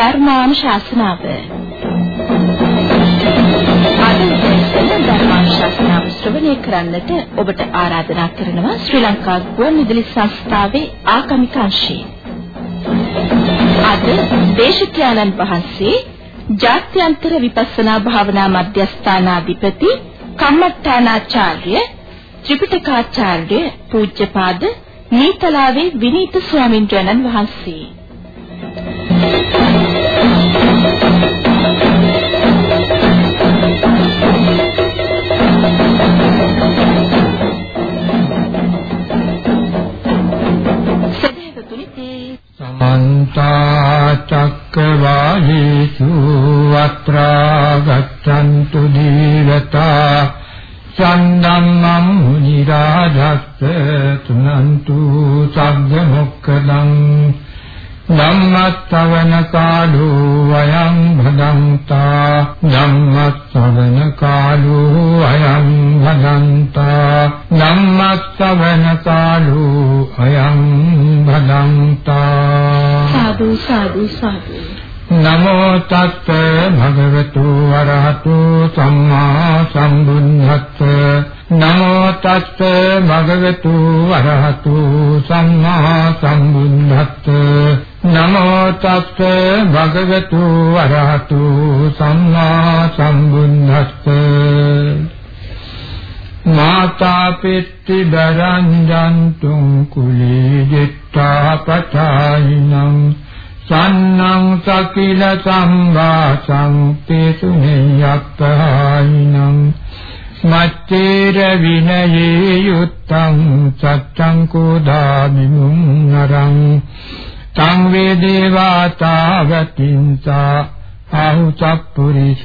ධර්මානුශාසනාව අද ධර්මානුශාසනාව ශ්‍රවණය කරන්නට ඔබට ආරාධනා කරනවා ශ්‍රී ලංකා ගුවන්විදුලි සංස්ථාවේ ආගමික අංශයෙන්. අද දේශකයන්න් වහන්සේ ජාත්‍යන්තර විපස්සනා භාවනා මධ්‍යස්ථානාධිපති කම්මට්ටානාචාර්ය ත්‍රිපිටකාචාර්ය පූජ්‍යපාද නීතලාවේ විනීත ස්වාමින්වයන්න් වහන්සේ සමන්තා චක්කවාලේසු අත්‍රා ගච්ඡන්තු දීවතා සම්නම් මුනි රාජස්ස තුනන්තු සග්ග මොක්ඛදං ධම්මස්සවන කාලෝ අයං භදන්තා. ධම්මස්සවන කාලෝ අයං භදන්තා. ධම්මස්සවන කාලෝ අයං භදන්තා. සාදු සාදු සාදු. නමෝ තත් භගවතු වරහතු සම්මා සම්බුද්දස්ස නමෝ තත් භගවතු වරහතු සම්මා සම්බුද්දස්ස නමෝ තත් භගවතු වරහතු සම්මා සම්බුද්දස්ස මාතා පෙත්ති දරංජන්තුං කුලී ජිත්තා පතායිනං සන්නං සකිල සම්වාසං තේසු නියත්තහායිනං මච්චේර විනයේ යුත්තං සත්තං කෝදාමි මුන්නරං. තං වේදේවාතාවතින්සා ආහුචප්පුරිසෝති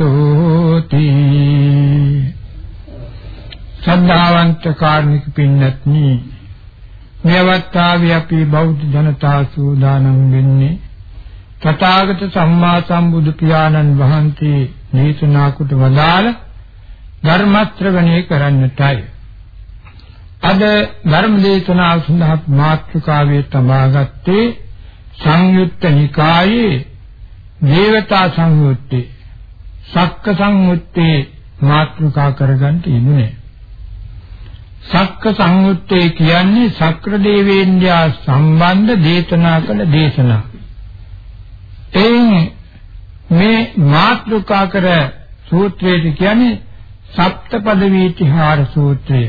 සද්ධාවන්ත කාර්මික පින්නත්නි මෙවත්තාවේ අපි බෞද්ධ ජනතා සූදානම් වෙන්නේ තථාගත සම්මා සම්බුදු පියාණන් වහන්සේ දේශනා කොට වදාළ ධර්ම ශ්‍රවණය කරන්නටයි. අද ධර්ම දේශනාව සඳහා මාතෘකාවේ තබාගත්තේ සංයුත්ත නිකායේ දේවතා සංයුත්තේ සක්ක සංයුත්තේ මාතෘකා කරගන්න ඉන්නේ. සක්ක සංයුත්තේ කියන්නේ සක්‍ර දේවේන්ද්‍රයා සම්බන්ධ දේශනා කළ දේශනා. එයින් මේ මාත්‍රිකා කර සූත්‍රයේ කියන්නේ සප්තපද වීතිහාර සූත්‍රය.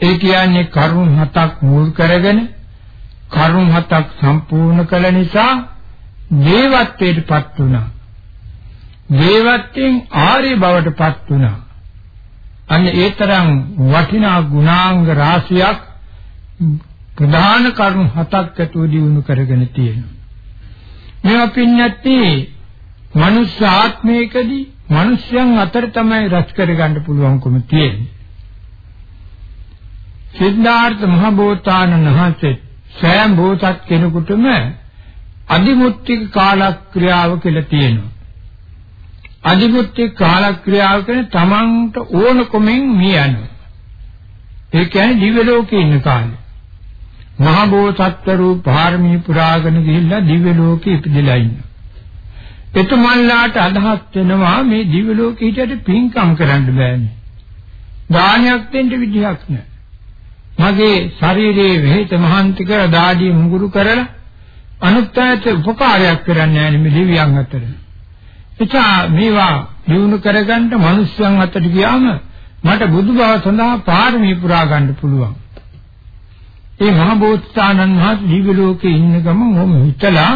ඒ කියන්නේ කරුණ හතක් මුල් කරගෙන කරුණ හතක් සම්පූර්ණ කළ නිසා දේවත්වයටපත් වුණා. දේවත්වයෙන් ආර්ය බවටපත් වුණා. අන්න ඒ තරම් වටිනා ගුණාංග රාශියක් ප්‍රධාන කරුණු හතක් ඇතුළු දිනු කරගෙන තියෙනවා. මේවා පින්නැත්තේ මනුෂ්‍ය ආත්මයකදී මිනිස්යන් අතර තමයි රැස් කරගන්න පුළුවන්කම තියෙන්නේ. සිද්ධාර්ථ මහ බෝසතාණන් වහන්සේ සෑම බෝසත් කෙනෙකුටම අදිමුත්‍තික කාලක්‍රියාව කියලා තියෙනවා. අදිමුත්‍තික කාලක්‍රියාව කියන්නේ තමන්ට ඕනකමෙන් මිය යනවා. ඒ කියන්නේ දිව්‍ය ලෝකේ ඉන්න කාලේ. මහ බෝසත්වරු පාරමී පුරාගෙන ගිහිල්ලා දිව්‍ය ලෝකෙ ඉපදලා ඉන්නවා. එතුමන්ලාට අදහස් වෙනවා මේ දිව්‍ය ලෝකෙ හිටියට පින්කම් කරන්න බෑනේ. දානයක් දෙන්න විදිහක් නැහැ. මගේ ශරීරයේ වෙහෙත මහන්ති කර දාඩිය මුගුරු කරලා අනුත්යත උපකාරයක් කරන්නේ නැහැ මේ දෙවියන් අතර. එචා මේවා දිනු කරගන්න මිනිස්යන් අතට ගියාම මට බුදු බව සඳහා පාරමී පුරා ගන්න පුළුවන්. ඒ මහ බෝසතාණන් වහන්සේ දිව්‍ය ලෝකේ ඉන්න ගමන් ඔහොම හිතලා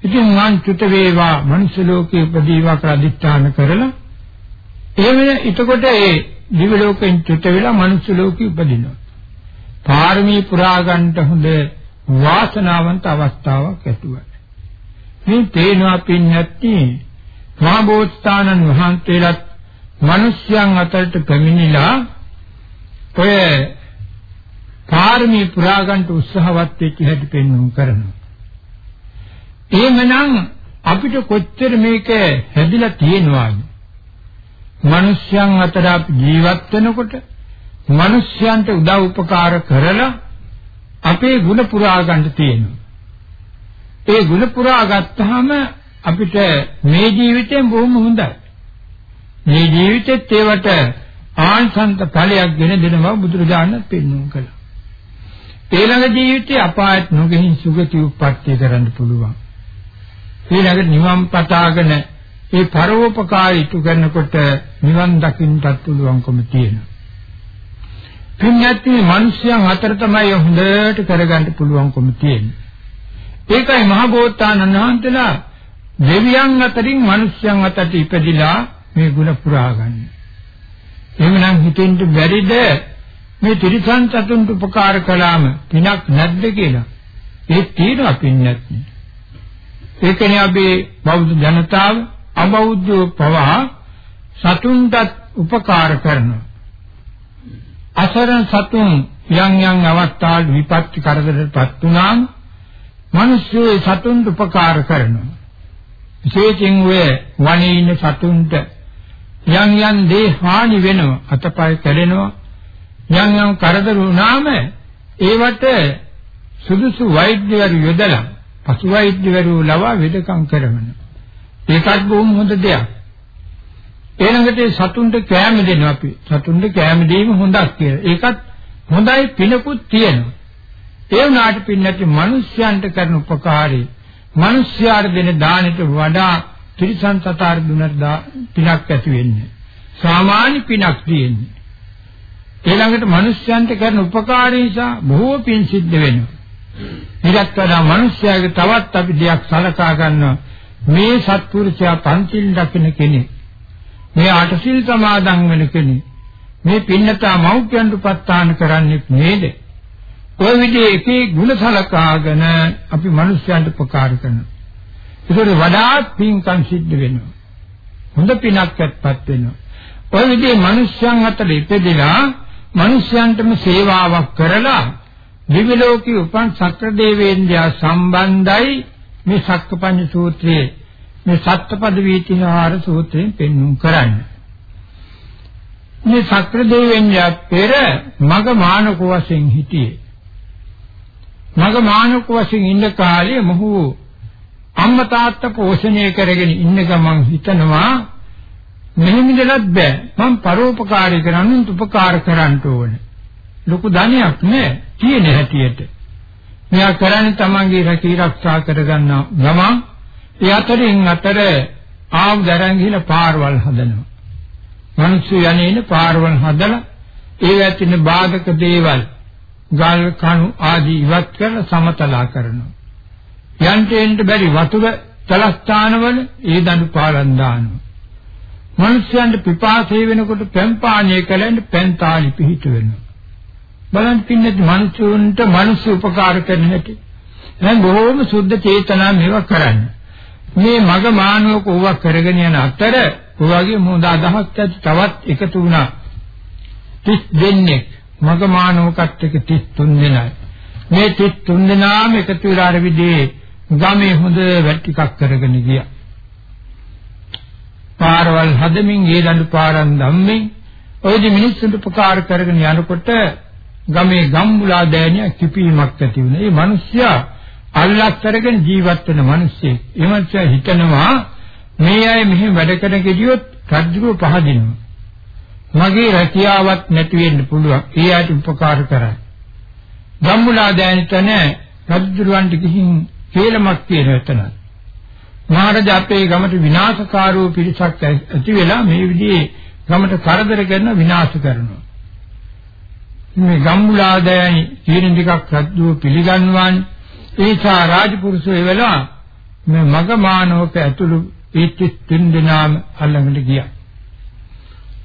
ඉතින් මං චුත වේවා මනුෂ්‍ය ලෝකේ උපදීවා කියලා අදිස්ථාන කරලා එහෙම එතකොට ඒ දිව්‍ය ලෝකෙන් චුත වෙලා මනුෂ්‍ය ලෝකෙ උපදිනවා. පාරමී පුරා ගන්නට හොඳ වාසනාවන්ත අවස්ථාවක් ඇතුවයි. මේ තේනවා පින්නැත්ටි මහ බෝසතාණන් වහන්සේලාත් මිනිස්යන් අතරට පැමිණිලා ඔය පාරමී පුරා ගන්නට උත්සාහවත් වෙච්ච හැටි පෙන්වුම් කරනවා. එහෙමනම් අපිට කොච්චර මේක හැදිලා තියෙනවද? මිනිස්යන් අතර ජීවත් වෙනකොට මිනිස්යන්ට උදව් උපකාර කරලා අපේ ಗುಣ පුරා ගන්න තියෙනවා. ඒ ගුණ පුරා ගත්තාම අපිට මේ ජීවිතයෙන් බොහොම හොඳයි. මේ ජීවිතෙත් ඒවට ආංශන්ත ඵලයක් ගෙන දෙනවා බුදුරජාණන් පෙන්වුම් කළා. ඊළඟ ජීවිතේ අපායත් නොගෙහින් සුගති උප්පත්ති කරන්න පුළුවන්. ඊළඟ නිවන් පතාගෙන ඒ පරෝපකාරී ඉටු කරනකොට නිවන් දකින්නත් පුළුවන්කම තියෙනවා. පින්යත්නි මිනිස්යන් අතර තමයි හොඳට කරගන්න පුළුවන්කම තියෙන්නේ. ඒකයි මහ බෝසතාණන් වහන්සේලා දෙවියන් අතරින් මිනිස්යන් අතරට ඉපදිලා මේ ගුණ පුරා ගන්න. එහෙමනම් හිතෙන්න බැරිද මේ ත්‍රිසං සතුන්ට උපකාර කළාම පිනක් නැද්ද කියලා? ඒ තියෙනවා පින්නත්. ඒකනේ අපි බෞද්ධ ජනතාව අබෞද්ධ පවා සතුන්ට උපකාර කරනවා. අසරණ සතුන් යම් යම් අවස්ථාවල විපත්ති කරදරටපත් වුණාම මිනිස්සු සතුන්ට උපකාර කරනවා. විශේෂයෙන් ඔය වනයේ ඉන්න සතුන්ට යම් යම් දේ හානි වෙනවා අතපය කැඩෙනවා යම් යම් කරදර වුණාම ඒවට සුදුසු වෛද්‍යවරු යොදලා පසු වෛද්‍යවරු ලවා වෙදකම් කරනවා ඒකත් බොහොම හොඳ දෙයක් ඊළඟට සතුන්ට කෑම දෙනවා අපි සතුන්ට කෑම දීම හොඳක් කියලා ඒකත් හොඳයි පිනකුත් තියෙනවා ඒ වුණාට පින්නැති මිනිස්යන්ට කරන උපකාරී මිනිස්යාට දෙන දානෙට වඩා ත්‍රිසං සතර දුනට පිනක් ඇති වෙන්නේ. සාමාන්‍ය පිනක් තියෙන්නේ. ඊළඟට මිනිස්යන්ට කරන උපකාරය නිසා බොහෝ පින් සිද්ධ වෙනවා. ඊට වඩා මිනිස්යාගේ තවත් අපි දෙයක් සලකා ගන්නවා. මේ සත්පුරුෂයා පන්තිල් රකින්න කෙනෙක්. මේ අටසිල් සමාදන් වෙන කෙනෙක්. මේ පින්නතා මෞඛ්‍යන්ට උපස්ථාන කරන්නේ නේද? ඔය විදිහේ එකේ ಗುಣ සලකාගෙන අපි මිනිස්යන්ට උපකාර කරනවා. ඒකට වඩාත් පින්කම් සිද්ධ වෙනවා. හොඳ පිනක් ඇත්පත් වෙනවා. ඔය විදිහේ මිනිස්යන් අතර ඉපදෙලා මිනිස්යන්ටම සේවාවක් කරලා දිව්‍ය ලෝකී උපන් සක්‍ර දේවේන්ද්‍රයා සම්බන්ධයි මේ සක්කපඤ්ඤ සූත්‍රයේ මේ සත්පද වීතිහාර සූත්‍රයෙන් පෙන්වුම් කරන්නේ. මේ සක්‍ර දේවේන්ද්‍රයා පෙර මග මානක වශයෙන් හිටියේ. මග මානක වශයෙන් ඉන්න කාලේ මොහු අම්මා තාත්තා පෝෂණය කරගෙන ඉන්න ගමන් හිතනවා මෙහෙම ඉඳලත් බෑ මම පරෝපකාරී කරන්න උපකාර කරන්න ඕනේ ලොකු ධනයක් නෑ තියෙන හැටියට මෙයා කරන්නේ තමන්ගේ රැකී ආරක්ෂා කරගන්න ගමන් ඒ අතරින් අතර ආව දරන් ගිහලා පාරවල් හදනවා මිනිස්සු යන්නේ පාරවල් හදලා ඒ ඇතින බාධක දේවල් ගල් කණු ආදී ඉවත් කරලා සමතලා කරනවා යන්ට එන්න බැරි වතුර තලස්ථානවල ඒ දඬු පාලන් දානවා. මිනිස්යන්ට පිපාසය වෙනකොට පෙන් පානය කලෙන් පෙන් තාලි පිහිට වෙනවා. බලන්න පින්නත් මිනිසුන්ට මිනිස්සු උපකාර කරන හැටි. දැන් බොහෝම සුද්ධ චේතනා මේවා කරන්නේ. මේ මග මානවක ඕවා කරගෙන යන අතර ඔයගේ මොඳ අදහස් ඇති තවත් එකතු වුණා. 30 දෙනෙක් මග මානවකත් එක්ක 33 දෙනයි. මේ 33 දෙනාම එකතු වෙලා අර විදිහේ ගමේ හොඳ වැඩ ටිකක් කරගෙන ගියා. පාරවල් හදමින් ඒ දඬු පාරන් ධම්මෙන් ඔයදි මිනිස්සුන්ට උපකාර කරගෙන යනකොට ගමේ ගම්බුලා දෑනිය කිපීමක් ඇති වුණා. ඒ මිනිස්සයා අල්ලස් කරගෙන ජීවත් වෙන මිනිස්සෙක්. ඒ මිනිස්සයා හිතනවා මේ අය මෙහෙම වැඩ කරන කෙදියොත් රජුව පහදිනවා. මගේ රැකියාවක් නැති වෙන්න පුළුවන්. ඒ අයට උපකාර කරයි. ගම්බුලා දෑනිට නෑ රජුරවන්ට ගිහින් හේලමක් කියන එතන. මහරජා අපේ ගමට විනාශකාරී පිරිසක් ඇති වෙලා මේ විදිහේ ගමට කරදර කරන විනාශ කරනවා. මේ ගම්මුලාදයනි කියන ටිකක් රජුව පිළිගන්වාන් ඒසා රාජපුරුෂය වෙලා මේ මග මානවක ඇතුළු ඒත් තුන් දෙනාම අල්ලගෙන ගියා.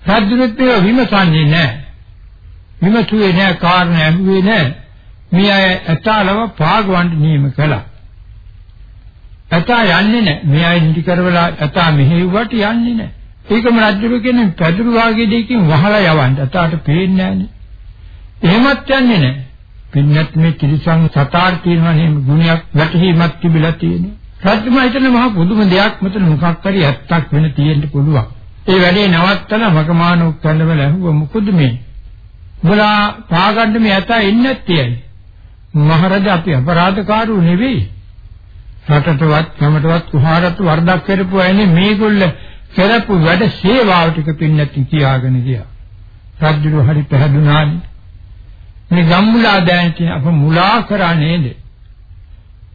රජුත් මේ විමසන්නේ නැහැ. විමසුවේ නැහැ කාරණා ඇහුවේ නැහැ. මේ අය ඇතාලව පාගවන්න නියම කළා. ඇතා යන්නේ නැහැ. මේ අය නිදි කරවලා ඇතා මෙහෙව්වට යන්නේ නැහැ. ඒකම රජුරු කියන්නේ පැදුරු වාගේ දෙයකින් වහලා යවන්න. ඇතාට පේන්නේ නැහනේ. එහෙමත් යන්නේ නැහැ. පින්නත් මේ ත්‍රිසං සතාර තියෙනවා නේ ගුණයක් වැටහීමක් තිබිලා තියෙනවා. රජුම හිතන මහා පුදුම දෙයක් මෙතන මොකක් හරි ඇත්තක් වෙන තියෙන්න පුළුවන්. ඒ වැඩේ නවත්තලා මගමානෝක් කන්නවල ඇහුවා මොකද මේ? උඹලා පාගන්න මේ ඇතා එන්නේ නැත්තේ. මහරජා අපි අපරාධකාරෝ නෙවෙයි. රටටවත් ගමටවත් කුහාරට වරදක් කරපු අයනේ මේගොල්ල කරපු වැඩ සේවාව ටික පින්නත් කියාගෙන ගියා. රජුරු හරි පැහැදුනානේ. මේ ගම්මුලා දැන් කියන අප මුලා කරා නේද?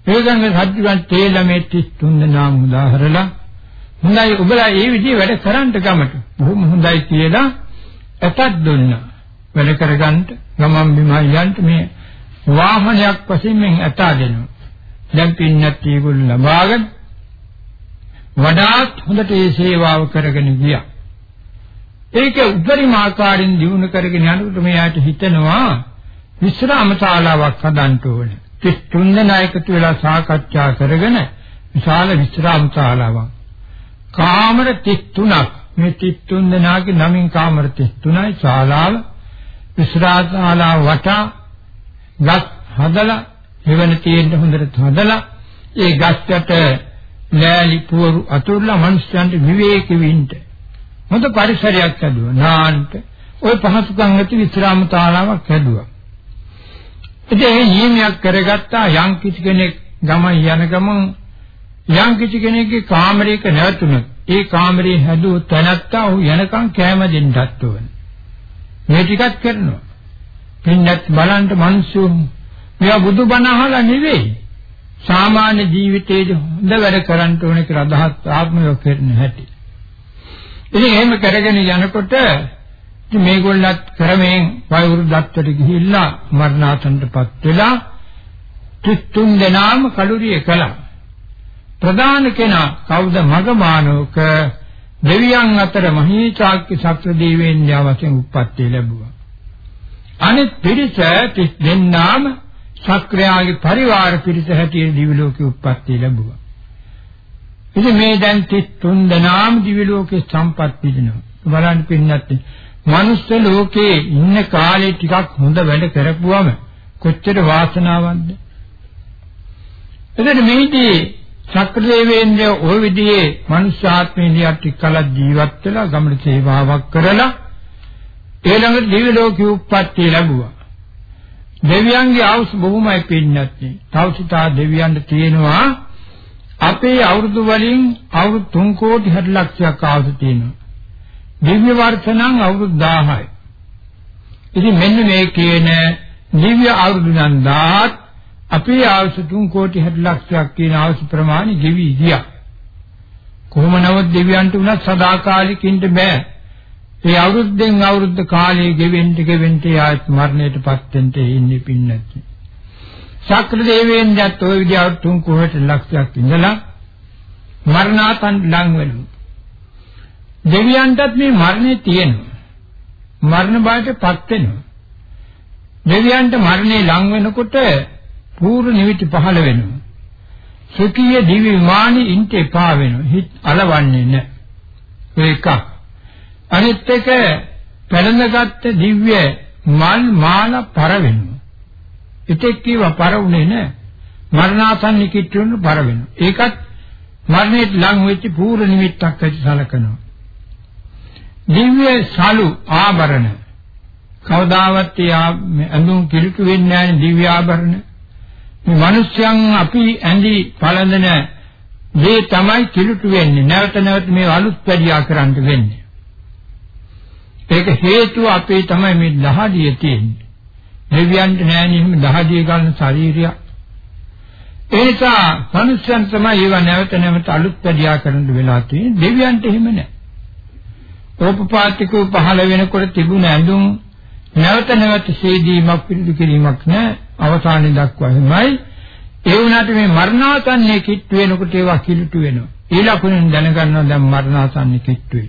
ඒගංග රජුන් තේලමේ 33 දෙනා මුදාහරලා හොඳයි ඔබලා මේ විදිහේ වැඩ කරන්න ගමට. බොහොම හොඳයි කියලා ඇතක් දුන්නා. වැඩ කරගන්න ගමම් බිම යන්න මේ වාහනයක් වශයෙන් මෙන් ඇතා දෙනවා. දැන් පින්නත් ඒගොල්ලෝ ලබාගෙන වඩාත් හොඳට ඒ සේවාව කරගෙන ගියා. ඒක උපරිම ආකාරයෙන් දිනු කරගෙන යනකොට මෙයාට හිතෙනවා විශ්‍රාම ශාලාවක් හදන්න ඕනේ. 33 නායකතු වෙලා සාකච්ඡා කරගෙන විශාල විශ්‍රාම ශාලාවක්. කාමර 33ක් මේ 33 දෙනාගේ නමින් කාමර 33යි ශාලාව. විශ්‍රාම ශාලාව වටා ගස් හදලා එවන තියෙන්න හොඳට හදලා ඒ ගස්යට නෑලි පුවරු අතුරුලා මිනිස්යන්ට විවේක වෙන්න හොඳ පරිසරයක් හදුවා. නාන්ට. ওই පහසුකම් ඇති විශ්‍රාම ශාලාවක් හැදුවා. ඉතින් ඒ නියමයක් කරගත්තා යම් කිසි කෙනෙක් ගමන් යන ගමන් යම් කිසි කෙනෙක්ගේ කාමරයක නැවතුනොත් ඒ කාමරේ හැදුව තැනත්තා ඔහු යනකම් කැම දෙන්නත් ඕන. මේ ටිකක් කරනවා. පින්නත් බලන්න මිනිස්සු මෙයා බුදුබණ අහලා නෙවෙයි. සාමාන්‍ය ජීවිතයේ හොඳ වැඩ කරන්න ඕනේ කියලා අදහස් ආත්මය කරන හැටි. ඉතින් එහෙම කරගෙන යනකොට ඉතින් මේගොල්ලත් ක්‍රමයෙන් වයෝවෘද්ධත්වයට ගිහිල්ලා මරණාසන්නටපත් වෙලා තුන් දෙනාම කලුරිය කළා. ප්‍රධාන කෙනා කවුද මගමානෝක දෙවියන් අතර මහීචාක්‍ය ශක්‍ර දේවයන් වශයෙන් උප්පත්ති ලැබුවා. අනිත් පිරිස දෙන්නාම ශක්‍රයාගේ පරිවාර පිරිස හැටියට දිව්‍ය ලෝකෙ උප්පත්ති ලැබුවා. ඉතින් මේ දැන් 33 දෙනාම දිව්‍ය ලෝකේ සම්පත් පිළිනවා. බලන්න පින්නත් මනුස්ස ලෝකේ ඉන්න කාලේ ටිකක් හොඳ වැඩ කරපුවම කොච්චර වාසනාවක්ද? එතන මෙහිදී චක්‍රදේවේන්ද්‍ර ওই විදිහේ මනුෂ්‍යාත්මේලියක් ටිකක් ජීවත් වෙලා ගමන සේවාවක් කරලා ඊළඟ දිව්‍ය ලෝකෙ උප්පත්ති ලැබුවා. දෙවියන්ගේ ආයුෂ බොහොමයි පින්නත් නේ තවසිතා දෙවියන්ට තියෙනවා අපේ අවුරුදු වලින් අවුරුදු 3 කෝටි 60 ලක්ෂයක් ආයුෂ තියෙනවා. දිව්‍ය වර්ෂණම් අවුරුදු 1000යි. ඉතින් මෙන්න මේ කියන දිව්‍ය අවුරුදු නම් 1000ත් අපේ ආයුෂ 3 කෝටි 60 ලක්ෂයක් කියන ආයුෂ ප්‍රමාණය ගෙවි ගියා. කොහොම නමුත් දෙවියන්ට උනත් සදාකාලිකින්ද බෑ. ඒ අවුරුද්දෙන් අවුරුද්ද කාලයේ ගෙවෙන්න ගෙවෙන්න ආයත් මරණයටපත් වෙන්න ඉන්නේ පින්නත්. ශක්‍ර දේවයන්ට ඔය විදිහට 3 කෝටි ලක්ෂයක් ඉඳලා මරණාසන්න ලඟ වෙනවා. දෙවියන්ටත් මේ මරණය තියෙනවා. මරණ බයටපත් වෙනවා. දෙවියන්ට මරණය ලං වෙනකොට පූර්ව නිමිති පහළ වෙනවා. සුඛීය දිව්‍ය විමානෙ ඉන්ට එපා වෙනවා. හිත අලවන්නේ නැහැ. ඒක. අනිත් එක පැලඳගත්ත දිව්‍ය මල් මාල පර වෙනවා. ඉතෙක් කීව පර උනේ නැහැ. මරණාසන්න කිට්ටුන පර වෙනවා. ඒකත් මරණයට ලං වෙච්ච පූර්ව නිමිත්තක් ඇති සලකනවා. දිව්‍ය සලු ආභරණ. කවදාවත් ඒ ඇඳුම් කිලුට වෙන්නේ නැහැ දිව්‍ය ආභරණ. මේ මිනිස්යන් අපි ඇඳි පළඳන දේ තමයි කිලුට වෙන්නේ. නැවත නැවත මේ අලුත් වැඩියා කරන්න වෙන්නේ. ඒක හේතුව අපේ තමයි මේ දහදිය තියෙන්නේ. දෙවියන්ට නෑනේ එහෙම දහදිය ගන්න ශරීරයක්. ඒ නිසා මිනිස්යන් තමයි ඒව නැවත නැවත අලුත් වැඩියා කරන්න වෙලා තියෙන්නේ. දෙවියන්ට එහෙම නෑ. ඕපපාතිකව පහළ වෙනකොට තිබුණ ඇඳුම් නැවත නැවත ශේදීමක් පිළිදු කිරීමක් නැහැ අවසානයේ දක්වා එහෙමයි ඒ වුණාට මේ මරණාසන්නයේ කිට්ටු වෙනකොට ඒවා කිලුටු වෙනවා. ඒ ලකුණෙන් දැනගන්නවා දැන් මරණාසන්නයේ කිට්ටුයි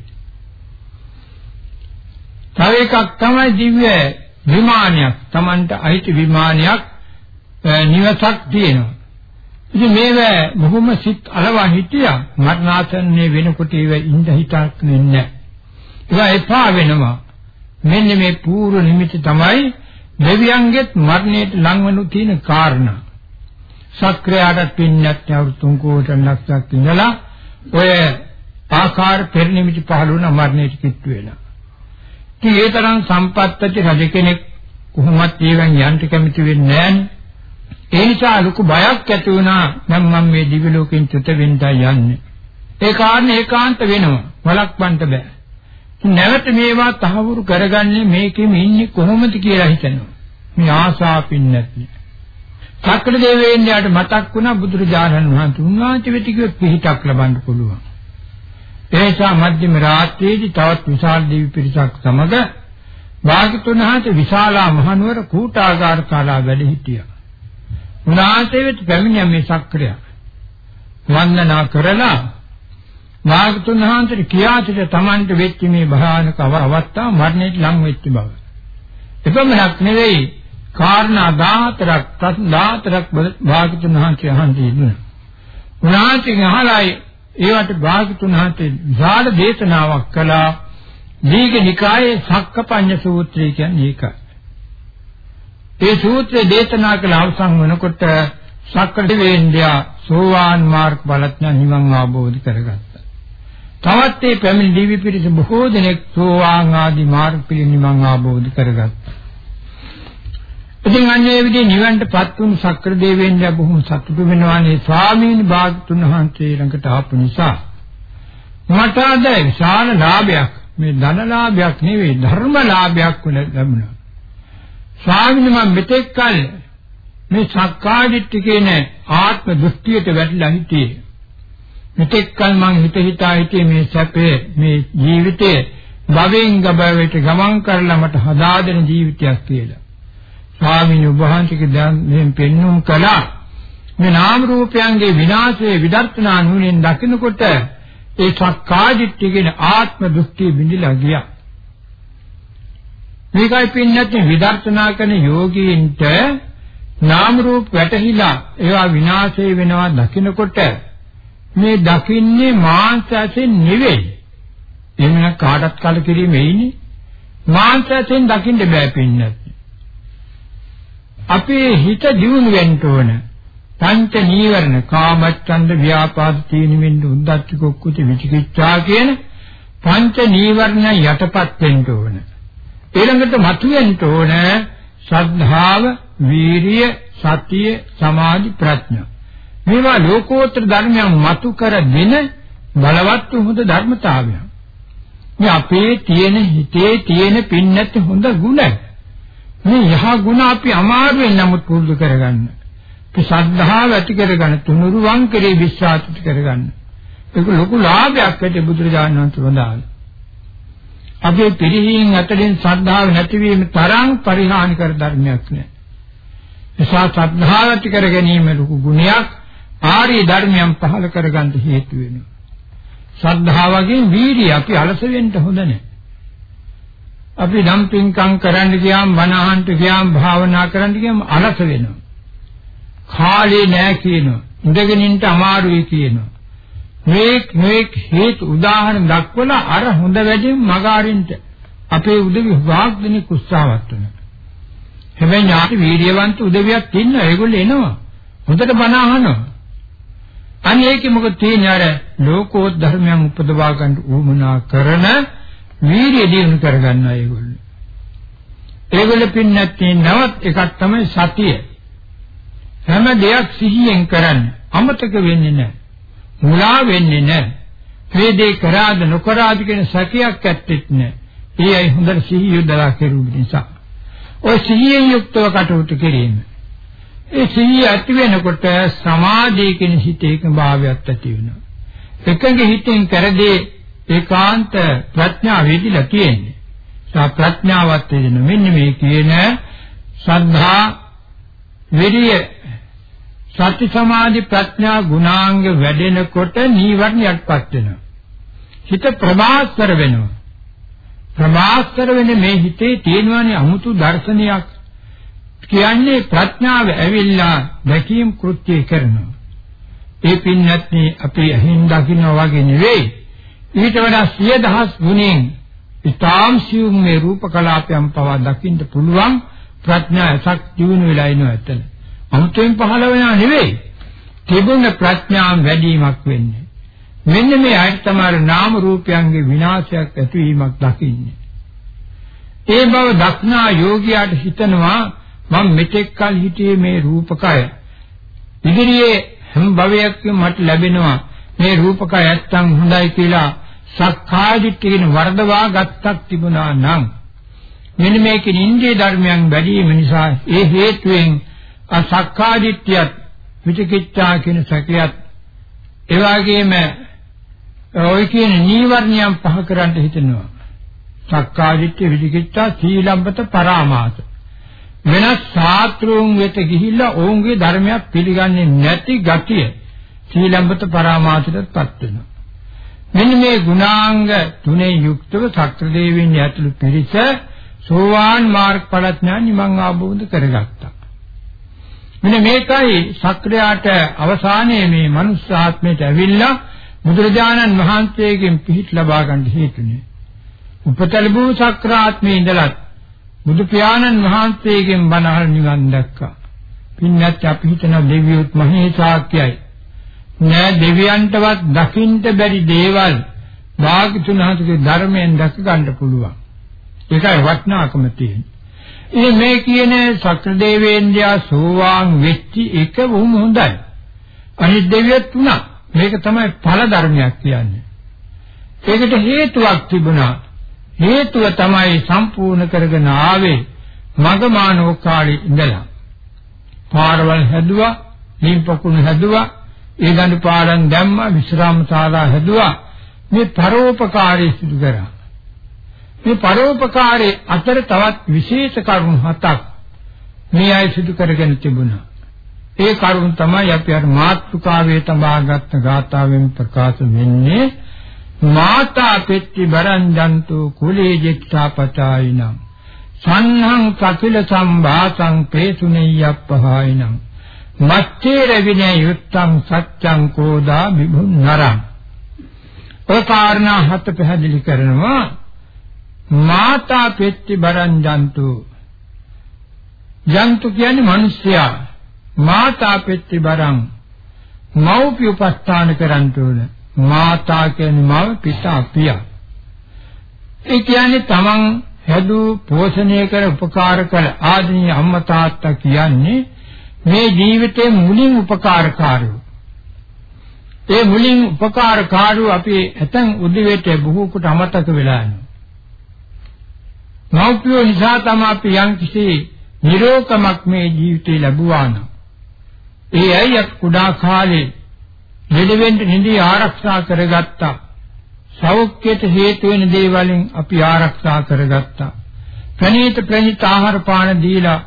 තව එකක් තමයි දිව්‍ය විමානයක්. Tamanට අයිති විමානයක් නිවසක් තියෙනවා. ඉතින් මේව බොහොම සිත් අලවා හිටියා. මරණාසන්නයේ වෙනකොට ඒව ඉඳ හිතක් නෙන්නේ ඒවා එපා වෙනවා. මෙන්න මේ පූර්ව නිමිති තමයි දෙවියන්ගෙත් මරණයට ලංවනු තියෙන කාරණා. සක්‍රයාට පින්නත් අවුරුදු තුන් කෝටි ලක්ෂයක් ඉඳලා ඔය ආකාර පෙරනිමිති පහළ වුණ මරණයට කිට්ටු වෙලා. ඉතින් ඒ තරම් සම්පත් ඇති රජ කෙනෙක් කොහොමත් ඒවෙන් යන්න කැමති වෙන්නේ නැහැ. ඒ නිසා ලොකු බයක් ඇති වුණා නම් මම මේ දිව්‍ය ලෝකෙන් චුත වෙන්නයි යන්නේ. ඒ කාරණේ ඒකාන්ත වෙනවා. වළක්වන්න බෑ. නැවත මේවා තහවුරු කරගන්නේ මේකෙම ඉන්නේ කොහොමද කියලා හිතනවා. මේ ආසාපින් නැති. සක්‍ර දෙවියන්ට මතක් වුණා බුදුරජාණන් වහන්සේ උන්වහන්සේ වෙත කිව්ව පිහිටක් ලබන්න පුළුවන්. ඒ නිසා මධ්‍යම රාත්‍රියේදී තවත් විශාල දෙවි පිරිසක් සමග භාගතුන් වහන්සේ විශාලා මහනුවර කූටාගාර ශාලා වැඩ සිටියා. උන්වහන්සේ වෙත පැමිණ මේ සක්‍රිය වන්දනා කරලා භාගතුන් වහන්සේට කියා සිට තමන්ට වෙච්ච මේ භයානක අවස්ථාව මරණයට ලං වෙච්ච බව. එපමණක් නෙවෙයි කාරණා 14ක් ප්‍රශ්න 14ක් භාගතුන් වහන්සේ අහන්නේ ඉන්න. උන්වහන්සේ අහලායි ඒවට භාගතුන් වහන්සේ විශාල දේශනාවක් කළා. දීඝ නිකායේ සක්කපඤ්ඤ සූත්‍රය කියන්නේ ඒකයි. ඒ සූත්‍රය දේශනා කළ අවසන් වෙනකොට සක්‍ර දෙවියන්දියා සෝවාන් මාර්ග බලඥා නිවන් අවබෝධ කරගත්තා. තවත් මේ පැමිණි දිවි පිරිස බොහෝ දෙනෙක් සෝවාන් ආදී මාර්ග පිළිනිවන් අවබෝධ කරගත්තා. ඉතින් අන්නේ විදිහේ නිවන්ටපත් වුණු සක්‍ර දෙවියන්දියා බොහොම සතුටු වෙනවානේ ස්වාමීන් වහන්සේ ළඟට ආපු නිසා. මට අද විශාල ලාභයක් මේ ධන ලාභයක් නෙවෙයි ධර්ම ලාභයක් ලැබුණා. ස්වාමීන් මම මෙතෙක් කල මේ සක්කාදිට්ඨි කියන ආත්ම දෘෂ්ටියට වැටිලා හිටියේ. මෙතෙක් කල මං හිත හිතා හිටියේ මේ සැපේ මේ ජීවිතේ භවෙන් ගබවට ගමන් කරලා මට හදාදෙන ජීවිතයක් කියලා. ස්වාමීන් වහන්සේගේ දැන් පෙන්눔 කළා. මේ නාම රූපයන්ගේ විනාශයේ විදර්ශනා නුවණින් දකිනකොට ඒ සක්කාදිට්ඨිය කියන ආත්ම දෘෂ්ටිය බිඳිලා ගියා. මේකයි පින්නත් විදර්ශනා කරන යෝගීන්ට නාම රූප වැටහිලා ඒවා විනාශය වෙනවා දකිනකොට මේ දකින්නේ මාංශයෙන් නෙවෙයි. එමන කාටත් කලකිරීම එයිනේ. මාංශයෙන් දකින්න බෑ පින්නත්. අපේ හිත දියුණු වෙන්න ඕන. පංච නීවරණ කාමච්ඡන්ද ව්‍යාපාද තීන මින්ද උද්දච්ච කුක්කුති විචිකිච්ඡා කියන පංච නීවරණ යටපත් වෙන්න ඕන. ඊළඟට මතුවෙන්න ඕන ශ්‍රද්ධාව, වීරිය, සතිය, සමාධි, ප්‍රඥා. මේවා ලෝකෝත්තර ධර්මයන් මතු කර දෙන බලවත් හොඳ ධර්මතාවයන්. මේ අපේ තියෙන හිතේ තියෙන පින්නත් හොඳ ගුණ. මේ යහ ගුණ අපි අමාරුවෙන් නමුත් පුරුදු කරගන්න. ඒ ශ්‍රද්ධාව ඇති කරගන්න තුනුරුවන් කෙරේ විශ්වාස ඇති කරගන්න. ඒක ලොකු ලාභයක් ඇති බුදුරජාණන් වහන්සේ වදාළා. අපේ පිරිහින් අතරින් ශ්‍රද්ධාව නැතිවීම තරම් පරිහානි කර ධර්මයක් නෑ. නිසා ශ්‍රද්ධාව ඇති කර ගැනීම ලොකු ගුණයක් ආර්ය ධර්මයන් පහල කරගන්න හේතු වෙනවා. ශ්‍රද්ධාවගෙන් වීර්යය අපි අලස වෙන්න හොඳ නෑ. අපි නම් පින්කම් කරන්න ගියාම වනහන්ට ගියාම භාවනා කරන්න ගියාම අලස වෙනවා. කාලේ නෑ කියනවා. ඉඳගෙන ඉන්න අමාරුයි කියනවා. මේ මේ හේතු උදාහරණ දක්වලා අර හොඳ වැඩින් මග අරින්ට අපේ උදවි වාග්දෙනි කුස්සාවත් වෙන. හැබැයි ඥාති වීර්යවන්ත උදවියක් ඉන්න ඒගොල්ලෝ එනවා. හොඳට බණ අහනවා. අනේ ඒකේ මොකද තියෙන්නේ අර ලෝකෝත් ධර්මයන් උපදවා ගන්න උවමනා කරන වීර්ය දිනු කරගන්නවා ඒගොල්ලෝ. ඒගොල්ලෝ පින්නත් නවත් එකක් තමයි සතිය. හැම දෙයක් සිහියෙන් කරන්න අමතක වෙන්නේ නැහැ. මුලා වෙන්නේ නැහැ. මේ දේ කරාද නොකරාද කියන සැකයක් ඇත්තෙත් නැහැ. ඒ අය හොඳට සිහිය යොදලා කෙරුව නිසා. ඔය සිහියෙන් යුක්තව කටයුතු කිරීම. ඒ සිහිය ඇති වෙනකොට සමාධිය කියන හිතේක භාවයක් ඇති වෙනවා. එකඟ හිතෙන් කරදී ඒකාන්ත ප්‍රඥාව වේදිලා තියෙන්නේ. සා ප්‍රඥාවත් වෙන මෙන්න මේ කියන ශ්‍රද්ධා විරිය සති සමාධි ප්‍රඥා ගුණාංග වැඩෙනකොට නීවරණ යටපත් වෙනවා. හිත ප්‍රමාස්තර වෙනවා. ප්‍රමාස්තර වෙන්නේ මේ හිතේ තියෙනවනේ අමුතු දර්ශනයක්. කියන්නේ ප්‍රඥාව ඇවිල්ලා දැකීම් කෘත්‍ය කරනවා. ඒ පින්නත්නි අපි අහින් දකින්න වගේ නෙවෙයි. ඊට වඩා සිය දහස් ගුණෙන් ඊටාම් සියුම් මේ රූප කලාපයන් පවා දකින්න පුළුවන් ප්‍රඥා ඇසක් දිනු වෙලා ඉනවා එතන. අමුතුවෙන් පහළ වෙනා නෙවෙයි. තිබුණ ප්‍රඥාම් වැඩිවීමක් වෙන්නේ. මෙන්න මේ අයිත් තමයි නාම රූපයන්ගේ විනාශයක් ඇතිවීමක් දකින්නේ. ඒ බව දක්නා යෝගියාට හිතනවා මම මෙතෙක් කල හිටියේ මේ රූපකය. ඉදිරියේ හැම භවයක්ම මට ලැබෙනවා මේ රූපකය නැත්තම් හොඳයි කියලා සක්කාදිට්ඨියන වර්ධවා ගත්තක් තිබුණා නම් මෙන්න මේකේ ඉන්ද්‍රිය ධර්මයන් වැඩි වීම නිසා ඒ හේතුවෙන් අසක්කාදිට්ඨියත් විචිකිච්ඡා කියන සැකයත් ඒ වගේම ඔය කියන නීවරණයන් පහ කරන්න හිතෙනවා. සක්කාදිට්ඨිය විචිකිච්ඡා සීලම්බත පරාමාස. වෙනස් ශාස්ත්‍රෝන් වෙත ගිහිල්ලා ඔවුන්ගේ ධර්මයක් පිළිගන්නේ නැති ගතිය සීලම්බත පරාමාසයටපත් වෙනවා. මෙන්න මේ ගුණාංග තුනේ යුක්තව සක්‍රදේවින් ඇතුළු පිරිස සෝවාන් මාර්ගඵලඥාන නිමං ආબોධ කරගත්තා. මෙන්න මේකයි සක්‍රයාට අවසානයේ මේ මනුස්ස ආත්මයට ඇවිල්ලා බුදුරජාණන් වහන්සේගෙන් පිහිට ලබා ගන්න හේතුනේ. උපතලබු සක්‍රාත්මේ ඉඳලත් බුදු පියාණන් වහන්සේගෙන් බණ අහලා නිවන් දැක්කා. පින්නත් අපි හිතන දෙවියොත් මහේසාක්‍යයි. නෑ දෙවියන්ටවත් දකින්න බැරි දේවල් භාග්‍යතුන් වහන්සේගේ ධර්මයෙන් දැක ගන්න පුළුවන්. ඒකයි වටිනාකම තියෙන්නේ. ඉතින් මේ කියන සක්‍ර දේවේන්ද්‍රයා සෝවාන් වෙච්චි එක වුම හොඳයි. අනිත් දෙවියොත් තුනක්. මේක තමයි ඵල ධර්මයක් කියන්නේ. ඒකට හේතුවක් තිබුණා. හේතුව තමයි සම්පූර්ණ කරගෙන ආවේ මගමානෝ කාලේ ඉඳලා. පාරවල් හැදුවා, දීපකුණු හැදුවා, ඒ දඬු පාඩම් දැම්මා, විශ්‍රාම ශාලා හැදුවා. මේ පරෝපකාරී සිදු කරා. මේ පරෝපකාරී අතර තවත් විශේෂ කරුණු හතක් මේ අය සිදු කරගෙන තිබුණා. ඒ කරුණ තමයි අපි අර මාත්‍රිකාවේ තබාගත් ගාථාවෙන් ප්‍රකාශ වෙන්නේ මාතා පෙත්ති බරංජන්තු කුලේ ජෙක්ඛාපචායිනම් සන්නං සකිල සම්භාසං පේසුනෙය්‍යප්පහායිනම් මච්චේර විනය යුත්තං සත්‍යං කෝදා විභුන්නරං ඔය කාරණා හත පැහැදිලි කරනවා මාතා පෙත්ති බරංජන්තු ජන්තු කියන්නේ මිනිසයා මාතා පෙත්ති බරං මෞපිය උපස්ථාන කරන්ට ඕනේ। මාතා කියන්නේ මව පිතා පියා. ඒ කියන්නේ තමන් හැදූ පෝෂණය කර උපකාර කළ ආදීනී අම්මා තාත්තා කියන්නේ මේ ජීවිතේ මුලින් උපකාරකාරයෝ. ඒ මුලින් උපකාරකාරයෝ අපි ඇතන් උදිවෙට බොහෝ කොට අමතක වෙලා යනවා. මෞපියෝ නිසා තමයි අපි යම් කිසි නිරෝකමක් මේ ජීවිතේ ලැබුවා නම් ඒ අය කුඩා කාලේ දෙලෙවෙන්න නිදී ආරක්ෂා කරගත්තා. සෞඛ්‍යයට හේතු වෙන දේවලින් අපි ආරක්ෂා කරගත්තා. ප්‍රණීත ප්‍රණීත ආහාර පාන දීලා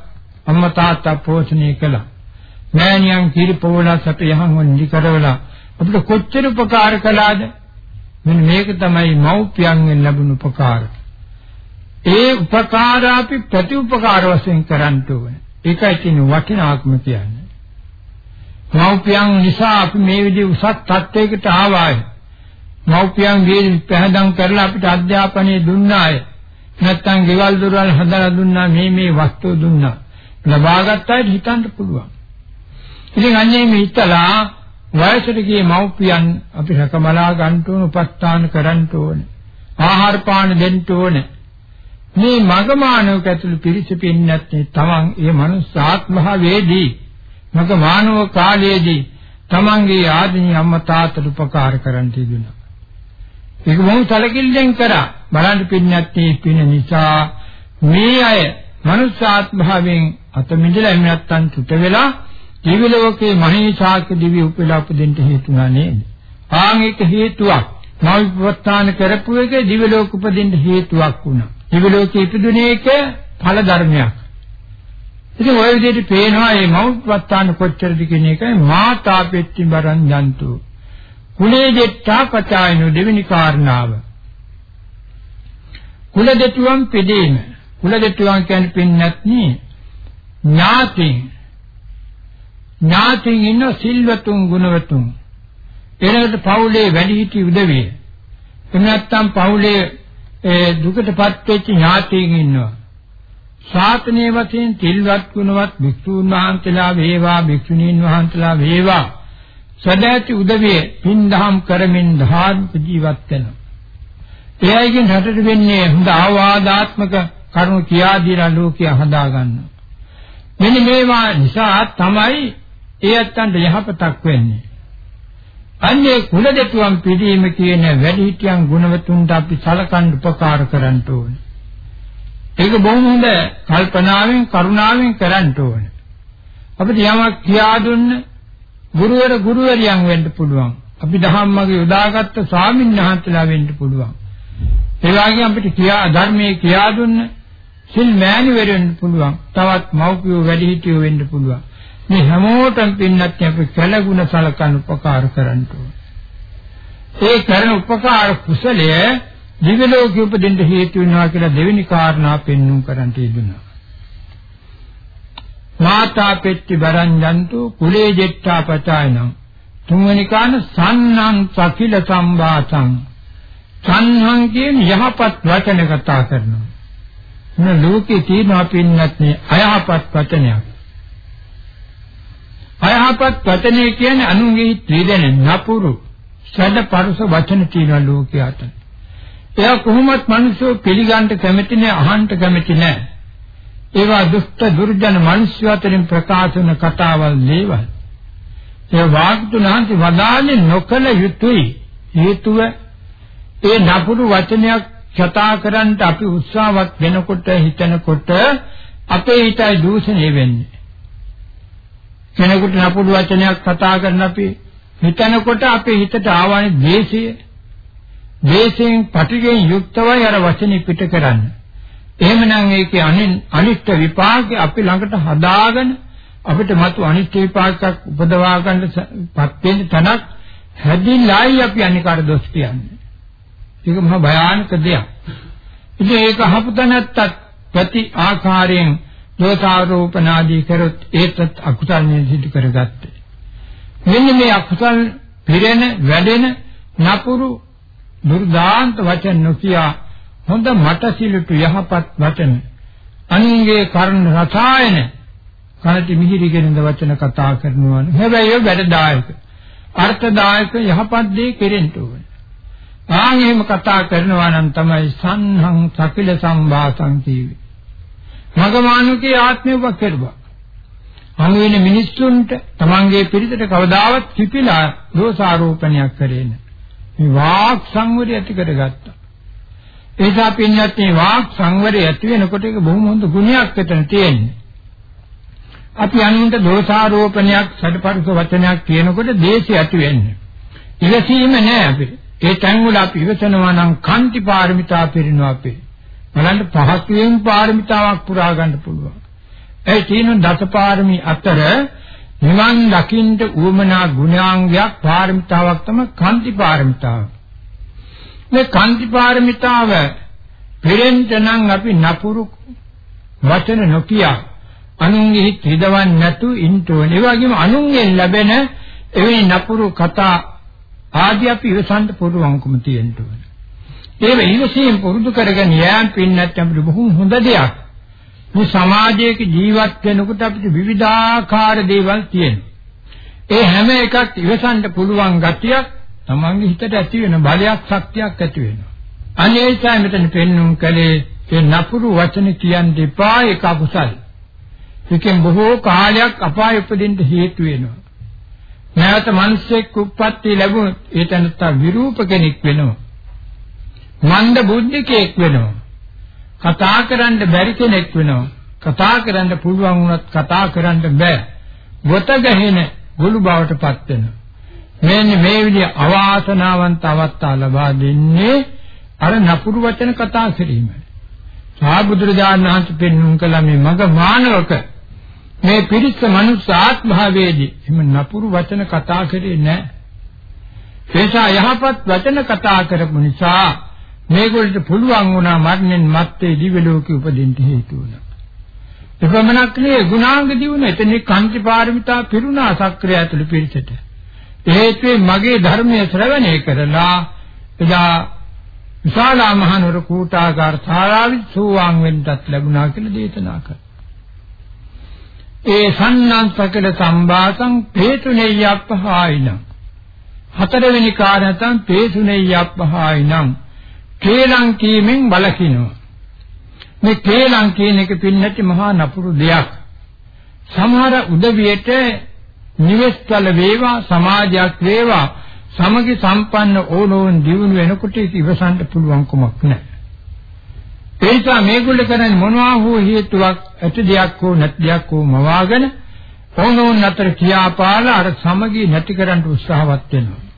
අම්මා තාත්තා පෝෂණය කළා. මෑණියන් කිරිපෝලා සැප යහන් වන්දි කරවලා අපිට කොච්චර උපකාර කළාද? මෙන්න මේක තමයි මව්පියන්ගෙන් ලැබුණු උපකාර. ඒ උපකාර අපි ප්‍රතිඋපකාර වශයෙන් කරන්න ඕනේ. ඒකයි කියන වටිනාකම කියන්නේ. මව්පියන් නිසා අපි මේ විදිහ උසස් තත්වයකට ආවාය. මව්පියන් ගේ පැහැදම් කරලා අපිට අධ්‍යාපනය දුන්නාය. නැත්තම් ගෙවල් දොරවල් හදලා දුන්නා මේ මේ වස්තු දුන්නා. ලබාගත් අයට හිතන්න පුළුවන්. ඉතින් අන්නේ මේ හිතලා වයසට ගියේ මව්පියන් අපි රකමලා ගන්න ඕන උපස්ථාන කරන්න ඕනේ. ආහාර පාන දෙන්න ඕනේ. මේ මගමානවක ඇතුළු පිරිස පින්නත් තමන් ඒ මනුස්ස ආත්මභාවයේදී මක මානව කාලයේදී තමන්ගේ ආදිනී අම්මා තාත්තට උපකාර කරන්න තිබුණා. ඒක මොහොත සැලකිල්ලෙන් කරා. බලන්න පින්නත් පින නිසා මේ අය මනුෂ්‍යාත්ම භාවයෙන් අත මිදලා එමු නැත්තම් චුත වෙලා දිව්‍ය ලෝකේ මහේශාක දිව්‍ය උපලා උපදින්න හේතුණා නේද? ආන් එක හේතුවක්. මෞපවත්තාන කරපු එක දිව්‍ය ලෝක උපදින්න හේතුවක් වුණා. දිව්‍ය ලෝකේ ඉපදුනේ එක ඵල ධර්මයක්. ඉතින් ওই විදිහට පේනවා මේ මෞත්වත්තාන කොච්චරද කියන එකයි මාතා පෙත්ති බරන් යන්තු. කුලේ දෙට්ටා පචායනු දෙවෙනි කාරණාව. කුල දෙතුන් පෙදීම. කුල දෙතුන් කියන්නේ පින්නත් නේ ඥාතින්. ඥාතින් ඉන්න සිල්වතුන් ගුණවතුන්. එනකට පවුලේ වැඩිහිටි උදවිය. එහෙම නැත්නම් පවුලේ දුකටපත් වෙච්ච ඥාතීන් ඉන්නවා. ශාසනීය වශයෙන් තිල්වත් ගුණවත් භික්ෂුන් වහන්සේලා වේවා භික්ෂුණීන් වහන්සේලා වේවා සදාති උදවිය පින්දහම් කරමින් ධාර්මික ජීවත් වෙනවා. ඒ අයගෙන් රටට වෙන්නේ හොඳ ආවාදාත්මක කරුණු කියා දීලා ලෝකය හදා ගන්නවා. මෙන්න මේවා නිසා තමයි ඒ ඇත්තන්ට යහපතක් වෙන්නේ. අන්නේ කුල දෙතුන් පිළිීම කියන වැඩිහිටියන් ගුණවතුන්ට අපි සලකන් උපකාර කරන්න ඕනේ. ඒක බොහොම හොඳ කල්පනාවෙන් කරුණාවෙන් කරන්න ඕනේ. අපිට යමක් කියා දුන්න ගුරුවර ගුරුවරියන් වෙන්න පුළුවන්. අපි ධම්මගේ යොදාගත්ත ස්වාමීන් වහන්සේලා වෙන්න පුළුවන්. ඒ වගේම අපිට කියා ධර්මයේ කියා දුන්න සිල් මෑණිවරෙන්න පුළුවන්. තවත් මව්පියෝ වැඩිහිටියෝ වෙන්න පුළුවන්. මේ හැමෝටම පින්නත් අපි කළගුණ සලකන උපකාර කරන්න ඒ කරන උපකාර කුසලය දිව්‍ය ලෝකෙ උපදින්න හේතු වෙනවා කියලා දෙවෙනි කාරණා පෙන්වුම් කරන්න තිබුණා. මාතා පෙtti බරංජන්තු කුලේ ජෙට්ටා පචායනම් තුන්වෙනි කාණ සන්නං සකිල සම්භාසං සන්නං කියන යහපත් වචන කතා කරනවා. මොන ලෝකේ තියෙනවා පින්නත් නේ අයහපත් වචනයක්. අයහපත් වචනේ කියන්නේ අනුන්ගේ ත්‍රිදෙන නපුරු සැඩ පරුස වචන තියෙනවා ලෝකයේ අතර. එයා කොහොමත් මිනිස්සු පිළිගන්න කැමති නෑ අහන්න කැමති නෑ. ඒවා දුෂ්ට දුර්ජන මිනිස්සු අතරින් ප්‍රකාශ වන කතාවල් නේවල්. ඒ වාග්තුනාන්ති වදාන්නේ නොකල යුතුයි. හේතුව ඒ නපුරු වචනයක් කතා කරන්න අපි උත්සාහවත් වෙනකොට හිතනකොට අපේ හිතයි දූෂණය වෙන්නේ. කෙනෙකුට නපුරු වචනයක් කතා කරන අපි හිතනකොට අපේ හිතට ආවනේ ද්වේෂය. ද්වේෂයෙන් පටිගෙන් යුක්තවයි අර වචනේ පිට කරන්නේ. එහෙමනම් ඒකේ අනිත්‍ය විපාකේ අපි ළඟට හදාගෙන අපිට මතු අනිත්‍ය විපාකයක් උපදවා ගන්නපත් වෙන තැනක් හැදිලායි අපි අනිකාට දොස් කියන්නේ. ඒක මහා භයානක දෙයක්. ඉතින් ඒක අහපු තැනත්තත් ප්‍රති ආකාරයෙන් දෝෂාරෝපණාදී කරොත් ඒත් අකුසල්නේ සිදු කරගත්තේ. මෙන්න මේ අකුසල් පිරෙන වැඩෙන නපුරු දුර්දාන්ත වචන නොකිය හොඳ මට සිලුටු යහපත් වචන. අන්ගේ කර්ණ රසායන කනටි මිහිරිගෙනද වචන කතා කරනවා හැබැයි ඒ වැඩදායක. අර්ථදායක යහපත් දේ කෙරෙන්න ඕනේ. ආන් එහෙම කතා කරනවා නම් තමයි සංහං සකිල සම්භාසං කියවේ මගමානුකේ ආත්මය වකරුවා හමු වෙන මිනිස්සුන්ට තමන්ගේ පිරිසට කවදාවත් කිපිලා දෝෂාරෝපණයක් කරේ නැහැ. මේ වාක් සංවරය ඇති කරගත්තා ඒසා පින්නත් මේ වාක් සංවරය ඇති වෙනකොට ඒක බොහොම හොඳ ගුණයක් එතන තියෙන්නේ. අපි අනුන්ට දෝෂාරෝපණයක් සඩපරිස වචනයක් කියනකොට දේශය ඇති වෙන්නේ. ඉවසීම නෑ අපිට. ඒ තැන් වල අපි ඉවසනවා නම් කාන්ති පාරමිතා පිරිනවා අපේ. බලන්න පහක් වෙන පාරමිතාවක් පුරා ගන්න පුළුවන්. ඒ තියෙන දසපාරමී අතර නිවන් දකින්න උවමනා ගුණාංගයක් පාරමිතාවක් තමයි කාන්ති පාරමිතාව. මේ කාන්ති පාරමිතාව පෙරෙන්න නම් අපි නපුරු වචන නොකිය අනුන්ගේ හිත හිදවන්නේ නැතු ඉන්න ඕනේ. ඒ වගේම අනුන්ගෙන් ලැබෙන එවැනි නපුරු කතා ආදී අපි ඉවසන්න පුළුවන්කම තියෙන්න ඕනේ. ඒ වෙයිවසීම් පුරුදු කරගෙන යෑම පින්නත් අපිට බොහොම හොඳ දෙයක්. මේ සමාජයක ජීවත් වෙනකොට අපිට විවිධාකාර දේවල් තියෙනවා. ඒ හැම එකක් ඉවසන්න පුළුවන් ගතියක් තමන්ගේ හිතට ඇති වෙන බලයක් ශක්තියක් ඇති වෙනවා. අනේසයි මෙතන පෙන්눔 කලේ ඒ නපුරු වචන කියන්න එපා ඒක අකුසල්. ඒකෙන් බොහෝ කාලයක් අපාය උපදින්න හේතු වෙනවා. නැවත මිනිස්සෙක් උප්පත්ති ලැබුණොත් ඒ තැනත්තා විරූප කෙනෙක් වෙනවා. මන්ද බුද්ධිකෙක් වෙනවා. කතා කරන්න බැරි කෙනෙක් වෙනවා. කතා කරන්න පුළුවන් වුණත් කතා කරන්න බෑ. ගොත ගැහෙන ගොළු බවට පත් වෙනවා. මෙන්න මේ විදිහ අවාසනාවන්ත අවස්ථා ලබා දෙන්නේ අර නපුරු වචන කතා කිරීම. සාබුදුරජාණන් වහන්සේ පෙන්වුම් කළ මේ මග මානවක මේ පිරිස මනුස්ස ආත්මභාවයේදී එම නපුරු වචන කතා කරේ නැහැ. ඒසා යහපත් වචන කතා කරපු නිසා මේගොල්ලන්ට පුළුවන් වුණා මරණයෙන් මත්තේ දිව්‍ය ලෝකෙ උපදින්න හේතු වුණා. එපමණක් නෙවෙයි ගුණාංග දිනුන එතනේ කාන්ති පාරමිතා පිරුණා සක්‍රිය ඇතුළු පිරිසට. හේතුවේ මගේ ධර්මයේ ශ්‍රවණය කරලා එදා විශාලා මහනුවර කූටාගාර ශාලාවේ සෝවාන් වෙන්නත් ලැබුණා කියලා දේශනා කළා. ඒ සන්නංසකල සම්බාසං හේතුනෙය්‍යප්පහායිනම් හතරවෙනි කාරණතන් හේතුනෙය්‍යප්පහායිනම් කේලං කීමෙන් බලකිනවා. මේ කේලං කියන එක පින්නට මහා නපුරු දෙයක්. සමහර උදවියට නිවෙස්කල වේවා සමාජයක් වේවා සමගි සම්පන්න ඕනෝන් දිනු වෙනකොට ඒක ඉවසන්න පුළුවන් කමක් නැහැ. ඒ නිසා මේගොල්ලෝ කරන්නේ මොනවා හෝ හේතුවක් ඇති දෙයක් හෝ නැති දෙයක් හෝ මවාගෙන ඕනෝන් අතර කියාපාලා අර සමගි නැති කරන්න උත්සාහවත් වෙනවා.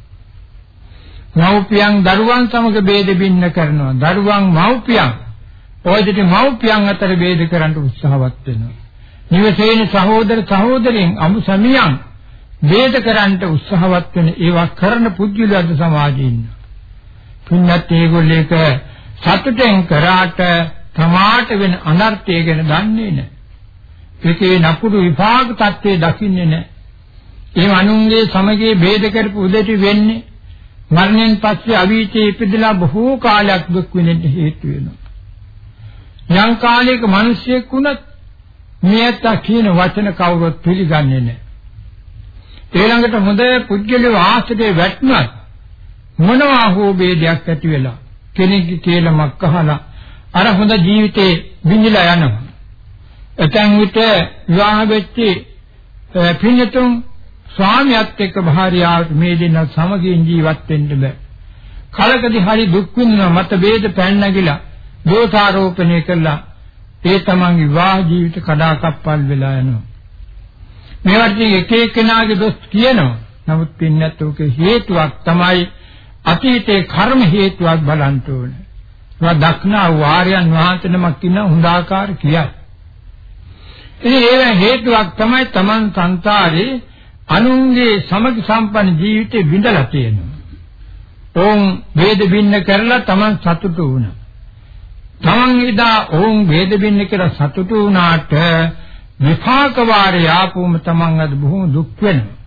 මව්පියන් දරුවන් සමග ભેද බින්න කරනවා. දරුවන් මව්පියන් ඔයදිට මව්පියන් අතර ભેද කරන්න උත්සාහවත් වෙනවා. නිවසේ සහෝදර සහෝදරියන් අමු සමියන් ભેද කරන්න උත්සාහවත් වෙන ඒවා කරන පුද්ගලයන් සමාජයේ ඉන්නවා. පුණ්‍යත් ඒගොල්ලේක සතුටෙන් කරාට තමාට වෙන අනර්ථය ගැන දන්නේ නැහැ. ඒකේ නපුරු විපාක தත්ත්වය දකින්නේ නැහැ. ඒ අනුන්ගේ සමගයේ ભેද කරපු උදටි වෙන්නේ මරණයෙන් පස්සේ අවීචේ ඉපදලා බොහෝ කාලයක් දුක් විඳින්න හේතු වෙනවා. යම් කාලයක මිනිසෙක් වුණත් මෙයට කියන වචන කවුරුත් පිළිගන්නේ නැහැ. ඊළඟට හොඳ පුද්ගලයෝ ආශ්‍රේ වැටුණත් මොනවා හෝ ભેදයක් ඇති වෙලා කෙනෙක්ගේ කේලමක් අහලා අර හොඳ ජීවිතේ විඳිලා යනවා. එතෙන් විට විවාහ වෙච්ච පින්නතුන් ස්වාමියාත් එක්ක භාර්යාවට මේ දෙන්න සමගින් ජීවත් වෙන්න බෑ. කලකදී හරි දුක් විඳිනවා මත ભેද පැන නැගිලා දෝෂාරෝපණය කළා. ඒ තමන්ගේ විවාහ ජීවිත කඩාකප්පල් වෙලා යනවා. මේවට එක එක්කෙනාගේ දොස් කියනවා. නමුත් පින්නත් උකේ හේතුවක් තමයි අතීතේ කර්ම හේතුවක් බලන්න ඕනේ. ඒවා දක්නා වාරයන් වහන්සේනමක් ඉන්න හොඳාකාර කියයි. ඉතින් ඒ හේතුවක් තමයි Taman සංසාරේ අනුන්ගේ සමග සම්පන්න ජීවිතේ විඳලා තියෙනවා. ඕන් වේද බින්න කරලා Taman සතුටු වුණා. Taman එදා ඕන් වේද බින්න කියලා සතුටු වුණාට විපාක වාරේ ආපුවම Taman අද බොහොම දුක් වෙනවා.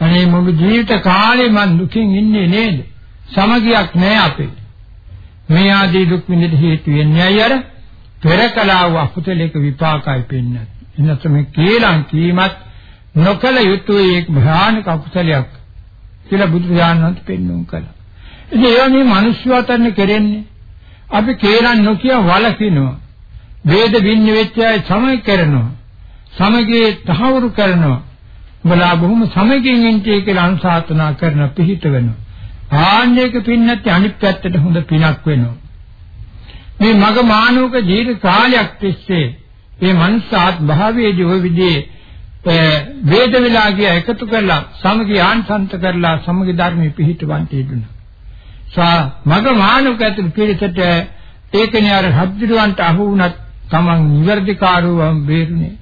අනේ මුළු ජීවිත කාලේ මං දුකින් ඉන්නේ නේද? සමගියක් නෑ අපේ. මේ ආදී දුක් විඳිට හේතු වෙන්නේ අය අර පෙරකලාව අකුසලයක විපාකයි පෙන්වන්නේ. එනසම කේලම් කීමත් නොකල යුතුය එක් භයානක අකුසලයක් කියලා බුදුරජාණන් වහන්සේ පෙන්වුම් කළා. ඉතින් ඒවා මේ මිනිස්සු අතරනේ කෙරෙන්නේ. අපි කේලම් නොකිය වලකිනවා. වේද විඤ්ඤ වෙච්ච අය සමය කරනවා. සමගියේ තහවුරු කරනවා. උඹලා බොහොම සමගින් ඉන්නේ කියලා අනුශාසනා කරන පිහිට වෙනවා. ආන්නේක පින්නත් අනිත් පැත්තට හොඳ පිනක් වෙනවා. මේ මග මානවක ජීවිත කාලයක් තිස්සේ මේ මනුස්සාත් භාවයේදී ওই විදිහේ වේද විලා කිය එකතු කරලා සමගි ආන්සන්ත කරලා සමගි ධර්මයේ පිහිටවන්ට යෙදුණා. සා මග මානවක ඇතුළු පිළිසෙට ඒකනේ අර හබ්දිරුවන්ට අහු වුණත් තමන් නිවැරදිකාරවම බේරුනේ.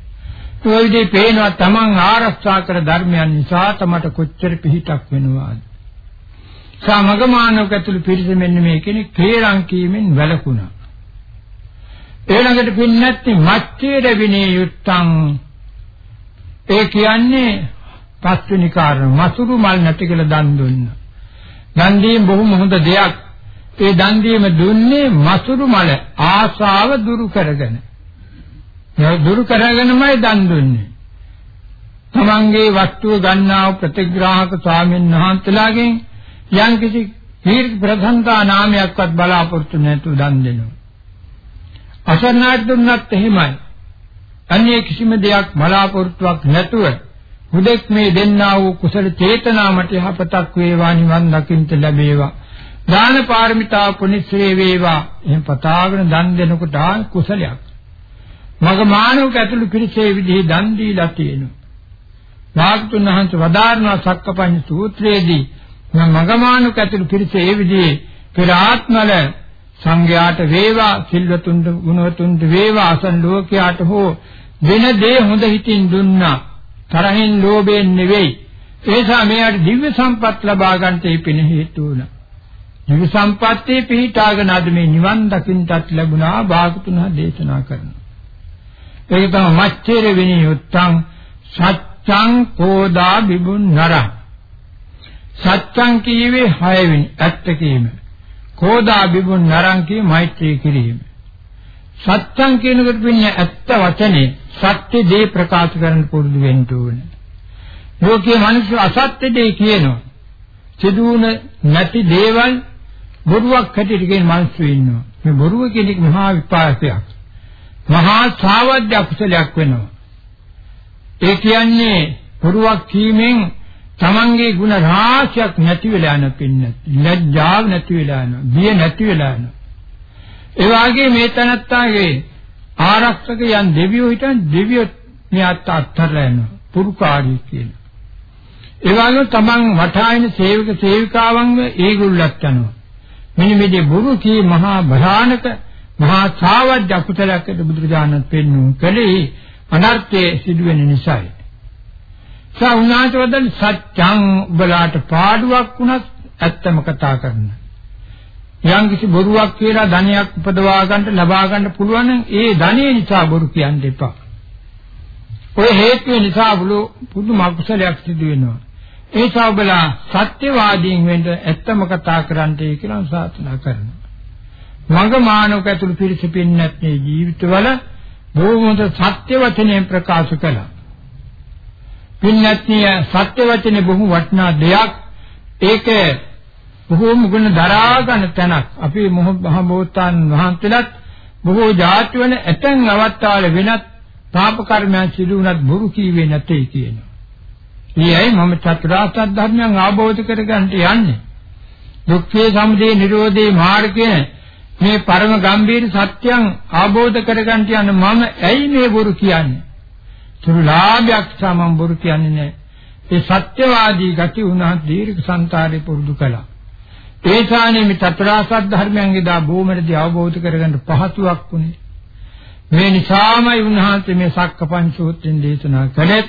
ඒ විදිහේ පේනවා තමන් ආරක්ෂා කර ධර්මයන් නිසා තමට කොච්චර පිහිටක් වෙනවාද. සා මග මානවක ඇතුළු පිළිසෙ මෙන්න මේ කෙනෙක් කේරම් කීමෙන් වැළකුණා. ඊළඟට පින්නැත්ති මච්චේද විනේ යුත්තං ඒ කියන්නේ පස්වෙනි කාරණා මසුරු මල් නැති කියලා දන් දුන්න. දන් දීම බොහොම හොඳ දෙයක්. ඒ දන් දීම දුන්නේ මසුරු මල ආශාව දුරු කරගෙන. ඒ දුරු කරගෙනමයි දන් දුන්නේ. තමන්ගේ වස්තුව ගන්නා ප්‍රතිග්‍රාහක ස්වාමීන් වහන්සේලාගෙන් යම්කිසි දීර්ඝ ප්‍රසන්නතා නාමයක්වත් බලාපොරොත්තු නැතුව දන් දෙනවා. අසරණාට දුන්නත් එහෙමයි. අන්නේ කිසිම දෙයක් බලාපොරොත්තුවක් නැතුව හුදෙක් මේ දෙන්නා වූ කුසල චේතනා මත යහපතක් වේවා නිවන් දකින්ට ලැබේවා. දාන පාරමිතා පුනිශ්‍රේ වේවා. එහෙන් පතාගෙන දන් දෙනකොට ආ කුසලයක්. මග මානවක ඇතුළු පිරිසේ විදිහේ දන් දීලා තියෙනවා. වාග්තුන් වහන්සේ වදාරනා සක්කපඤ්ඤ සූත්‍රයේදී මග මානවක ඇතුළු පිරිසේ ඒ විදිහේ පෙර ආත්මවල සංඝයාට වේවා සිල්වතුන්ට ගුණවතුන්ට වේවා අසන් ලෝකයාට හෝ වෙන දේ හොඳ හිතින් දුන්නා. තරහින් ලෝභයෙන් නෙවෙයි. ඒසා මෙයාට දිව්‍ය සම්පත් ලබා ගන්නට පින හේතු වුණා. දිව්‍ය සම්පත්තේ පිහිටාගෙන අද මේ නිවන් දකින්නටත් ලැබුණා භාගතුනා දේශනා කරනවා. ඒක තමයි මච්චේර විනියුත්තං සත්‍යං කෝදා බිබුන් නර සත්‍යං කියවේ 6 වෙනි. ඇත්ත කීම. කෝදා බිබුන් නරංකී මෛත්‍රී කිරීම. සත්‍යං කියනකොට වෙන්නේ ඇත්ත වචනේ සත්‍ය දේ ප්‍රකාශ කරන්න පුරුදු වෙන්න ඕනේ. ලෝකයේ මිනිස්සු අසත්‍ය දේ කියනවා. සිදුවුන නැති දේවල් බොරුවක් හැටියට කියන මිනිස්සු ඉන්නවා. මේ බොරුව කියන එක මහා විපාකයක්. මහා සාවද්‍ය අකුසලයක් වෙනවා. ඒ කියන්නේ බොරුවක් කීමෙන් තමන්ගේ ಗುಣ රාශියක් නැති වෙලා යන පින්නත් ලැජ්ජාව නැති වෙලා යන බිය නැති වෙලා යන. ඒ වාගේ මේ තනත්තාගේ ආරක්ෂක යන් දෙවියෝ හිටන් දෙවියෝ මෙයාත් අත්හැරලා යනවා පුරුකාරී කියන. ඒ වගේම තමන් වටායින සේවක සේවිකාවන්ව ඒගොල්ලත් යනවා. මෙන්න මේ බුරු කී මහා භයානක මහා සාවජ්‍ය අකුසලයකට බුදුරජාණන් පෙන්වු කලේ අනර්ථයේ සිදුවෙන නිසායි. සෞනාත වදන් සත්‍යං උබලාට පාඩුවක් වුණත් ඇත්තම කතා කරන්න. යම් කිසි බොරුවක් කියලා ධනයක් උපදවා ගන්න ලබා ගන්න පුළුවන් නම් ඒ ධනෙ නිසා බොරු කියන්න එපා. ඔය හේතුව නිසා බුළු පුදුම අකුසලයක් සිදු වෙනවා. ඒ සාබලා සත්‍යවාදීන් වෙන්න ඇත්තම කතා කරන්නයි කියලා සාසනා කරනවා. මඟ මානවක ඇතුළු පිරිස පින්නත් මේ ජීවිතවල බොහොම සත්‍ය වචනයෙන් ප්‍රකාශ කළා. පින්නත්නිය සත්‍ය වචනේ බොහොම වටිනා දෙයක්. ඒක බොහෝම ගුණ දරා ගන්න තැනක්. අපි මහබෝසතාන් වහන්සේලාත් බොහෝ જાති වන ඇතන් අවස්ථාවල වෙනත් පාප කර්මයන් සිදු වුණත් බොරු කීවේ නැtei කියනවා. ඊයයි මම චතුරාර්ය ධර්මයන් අවබෝධ කරගන්නට යන්නේ. දුක්ඛේ සමුදය නිරෝධේ මාර්ගයේ මේ පරම ගම්බීර සත්‍යයන් අවබෝධ කරගන්නට යන මම ඇයි මේ බොරු කියන්නේ? සුළු ලාභයක් සමම් බොරු කියන්නේ නැහැ. ඒ සත්‍යවාදී ගති වුණා දීර්ඝ සංතාරේ පුරුදු කළා. ඒ ඡානේ මේ චතුරාර්ය ධර්මයන්ගේ දා බොමරදී අවබෝධ කරගන්න පහසුවක් වුණේ. මේ නිසාමයි උන්වහන්සේ මේ සක්කපංචෝත්‍රෙන් දේශනා කළේ.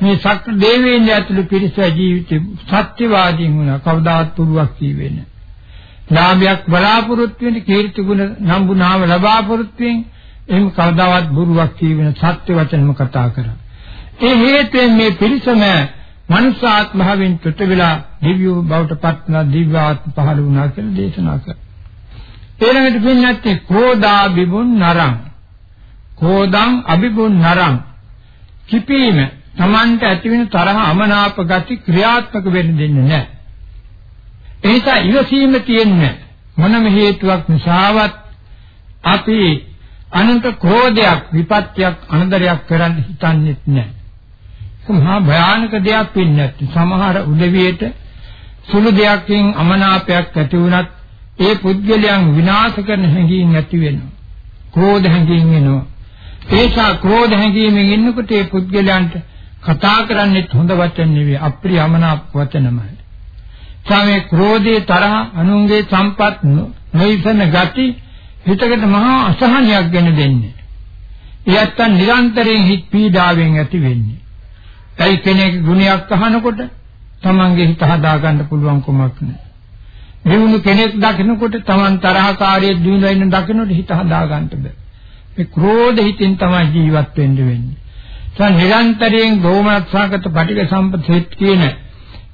මේ සක්‍ර දේවේන්ද්‍ර ඇතුළු පිරිස ජීවිතේ සත්‍යවාදීන් වුණා කවදාත් පුරුවක් කීවෙන්නේ. ලාභයක් බලාපොරොත්තු වෙන කීර්ති ගුණ නම්බුනාම ලබාපොරොත්තු වෙන එහෙම කවදාවත් බොරුවක් කියවෙන සත්‍ය වචනම කතා කරා. ඒ හේතුවෙන් මේ පිරිසම මනුෂ්‍යාත්ම භාවයෙන් පිට වෙලා දිව්‍ය බවට පත්න දිව්‍යාත්ම පහළ වුණා කියලා දේශනා කරා. ඊළඟට පින්නත් කෝදා බිබුන් නරං කෝදං අබිබුන් නරං කිපීම Tamanට ඇතිවෙන තරහ අමනාප ගති ක්‍රියාත්මක වෙන්න දෙන්නේ නැහැ. ඒ නිසා ඉවසීම තියෙන්නේ මොනම හේතුවක් නිසාවත් අපි අනන්ත ක්‍රෝධයක් විපත්‍යක් අනදරයක් කරන්න හිතන්නේත් නැහැ. මහා භයානක දෙයක් වෙන්නේ සමහර උදවියට සුළු දෙයක්කින් අමනාපයක් ඇති වුණත් ඒ පුද්ගලයන් විනාශ කරන හැඟීම් ඇති වෙනවා. ක්‍රෝධ හැඟීම් එනවා. ඒසා ක්‍රෝධ හැඟීමෙන් ඉන්නකොට ඒ පුද්ගලයන්ට කතා කරන්නේත් හොඳ වචන නෙවෙයි අප්‍රිය අමනාප වචනමයි. සමේ ක්‍රෝධේ තරහ අනුන්ගේ සම්පත් නොයිසන ගති හිතකට මහා අසහනයක් ගෙන දෙන්නේ. එයත්තන් නිරන්තරයෙන් හිත පීඩාවෙන් ඇති වෙන්නේ. ඒ කෙනෙක් ගුණයක් අහනකොට තමන්ගේ හිත හදා ගන්න පුළුවන් කමක් නැහැ. දිනුණු කෙනෙක් දකිනකොට තමන් තරහකාරී දිනුලා ඉන්න දකිනකොට හිත හදා ගන්න බෑ. මේ ක්‍රෝධ හිතෙන් තමයි ජීවත් වෙන්න වෙන්නේ. දැන් නිරන්තරයෙන් ගෝමනස්සාගත පටික සම්පතෙත් කියන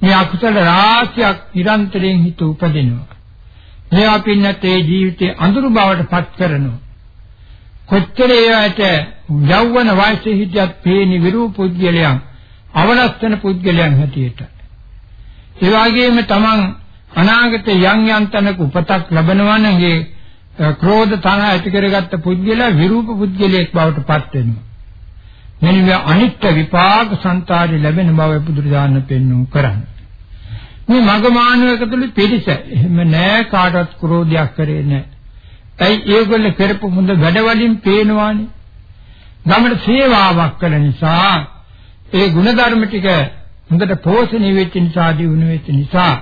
මේ අකුසල රාශියක් නිරන්තරයෙන් හිත උපදිනවා. මේවා පින්නත් ඒ ජීවිතේ අඳුරු බවට පත් කරනවා. කොච්චර ඒවට යෞවන වයසේ හිටියත් පේනි විරූප පුද්ගලයන් අවලස්සන පුද්ගලයන් හැටියට. ඒ වගේම තමන් අනාගත යම් යම් තැනක උපතක් ලබනවා නම් ඒ ක්‍රෝධ තන ඇති කරගත්ත පුද්ගලයා විරූප පුද්ගලයෙක් බවට පත් වෙනවා. මෙන්න මේ අනිත්‍ය විපාක සංතාරي ලැබෙන බව බුදුරජාණන් පෙන්වු කරන්නේ. මේ මගමානුවක තුල පිළිස එහෙම නෑ කාටවත් ක්‍රෝධයක් කරේ නෑ. ඇයි ඒගොල්ලෝ කරපු හොඳ වැඩ වලින් පේනවානේ. ගමන සේවාවක් කළ නිසා ඒ ಗುಣධර්ම ටික හොඳට පෝෂණය වෙච්ච නිසා දිනු වෙච්ච නිසා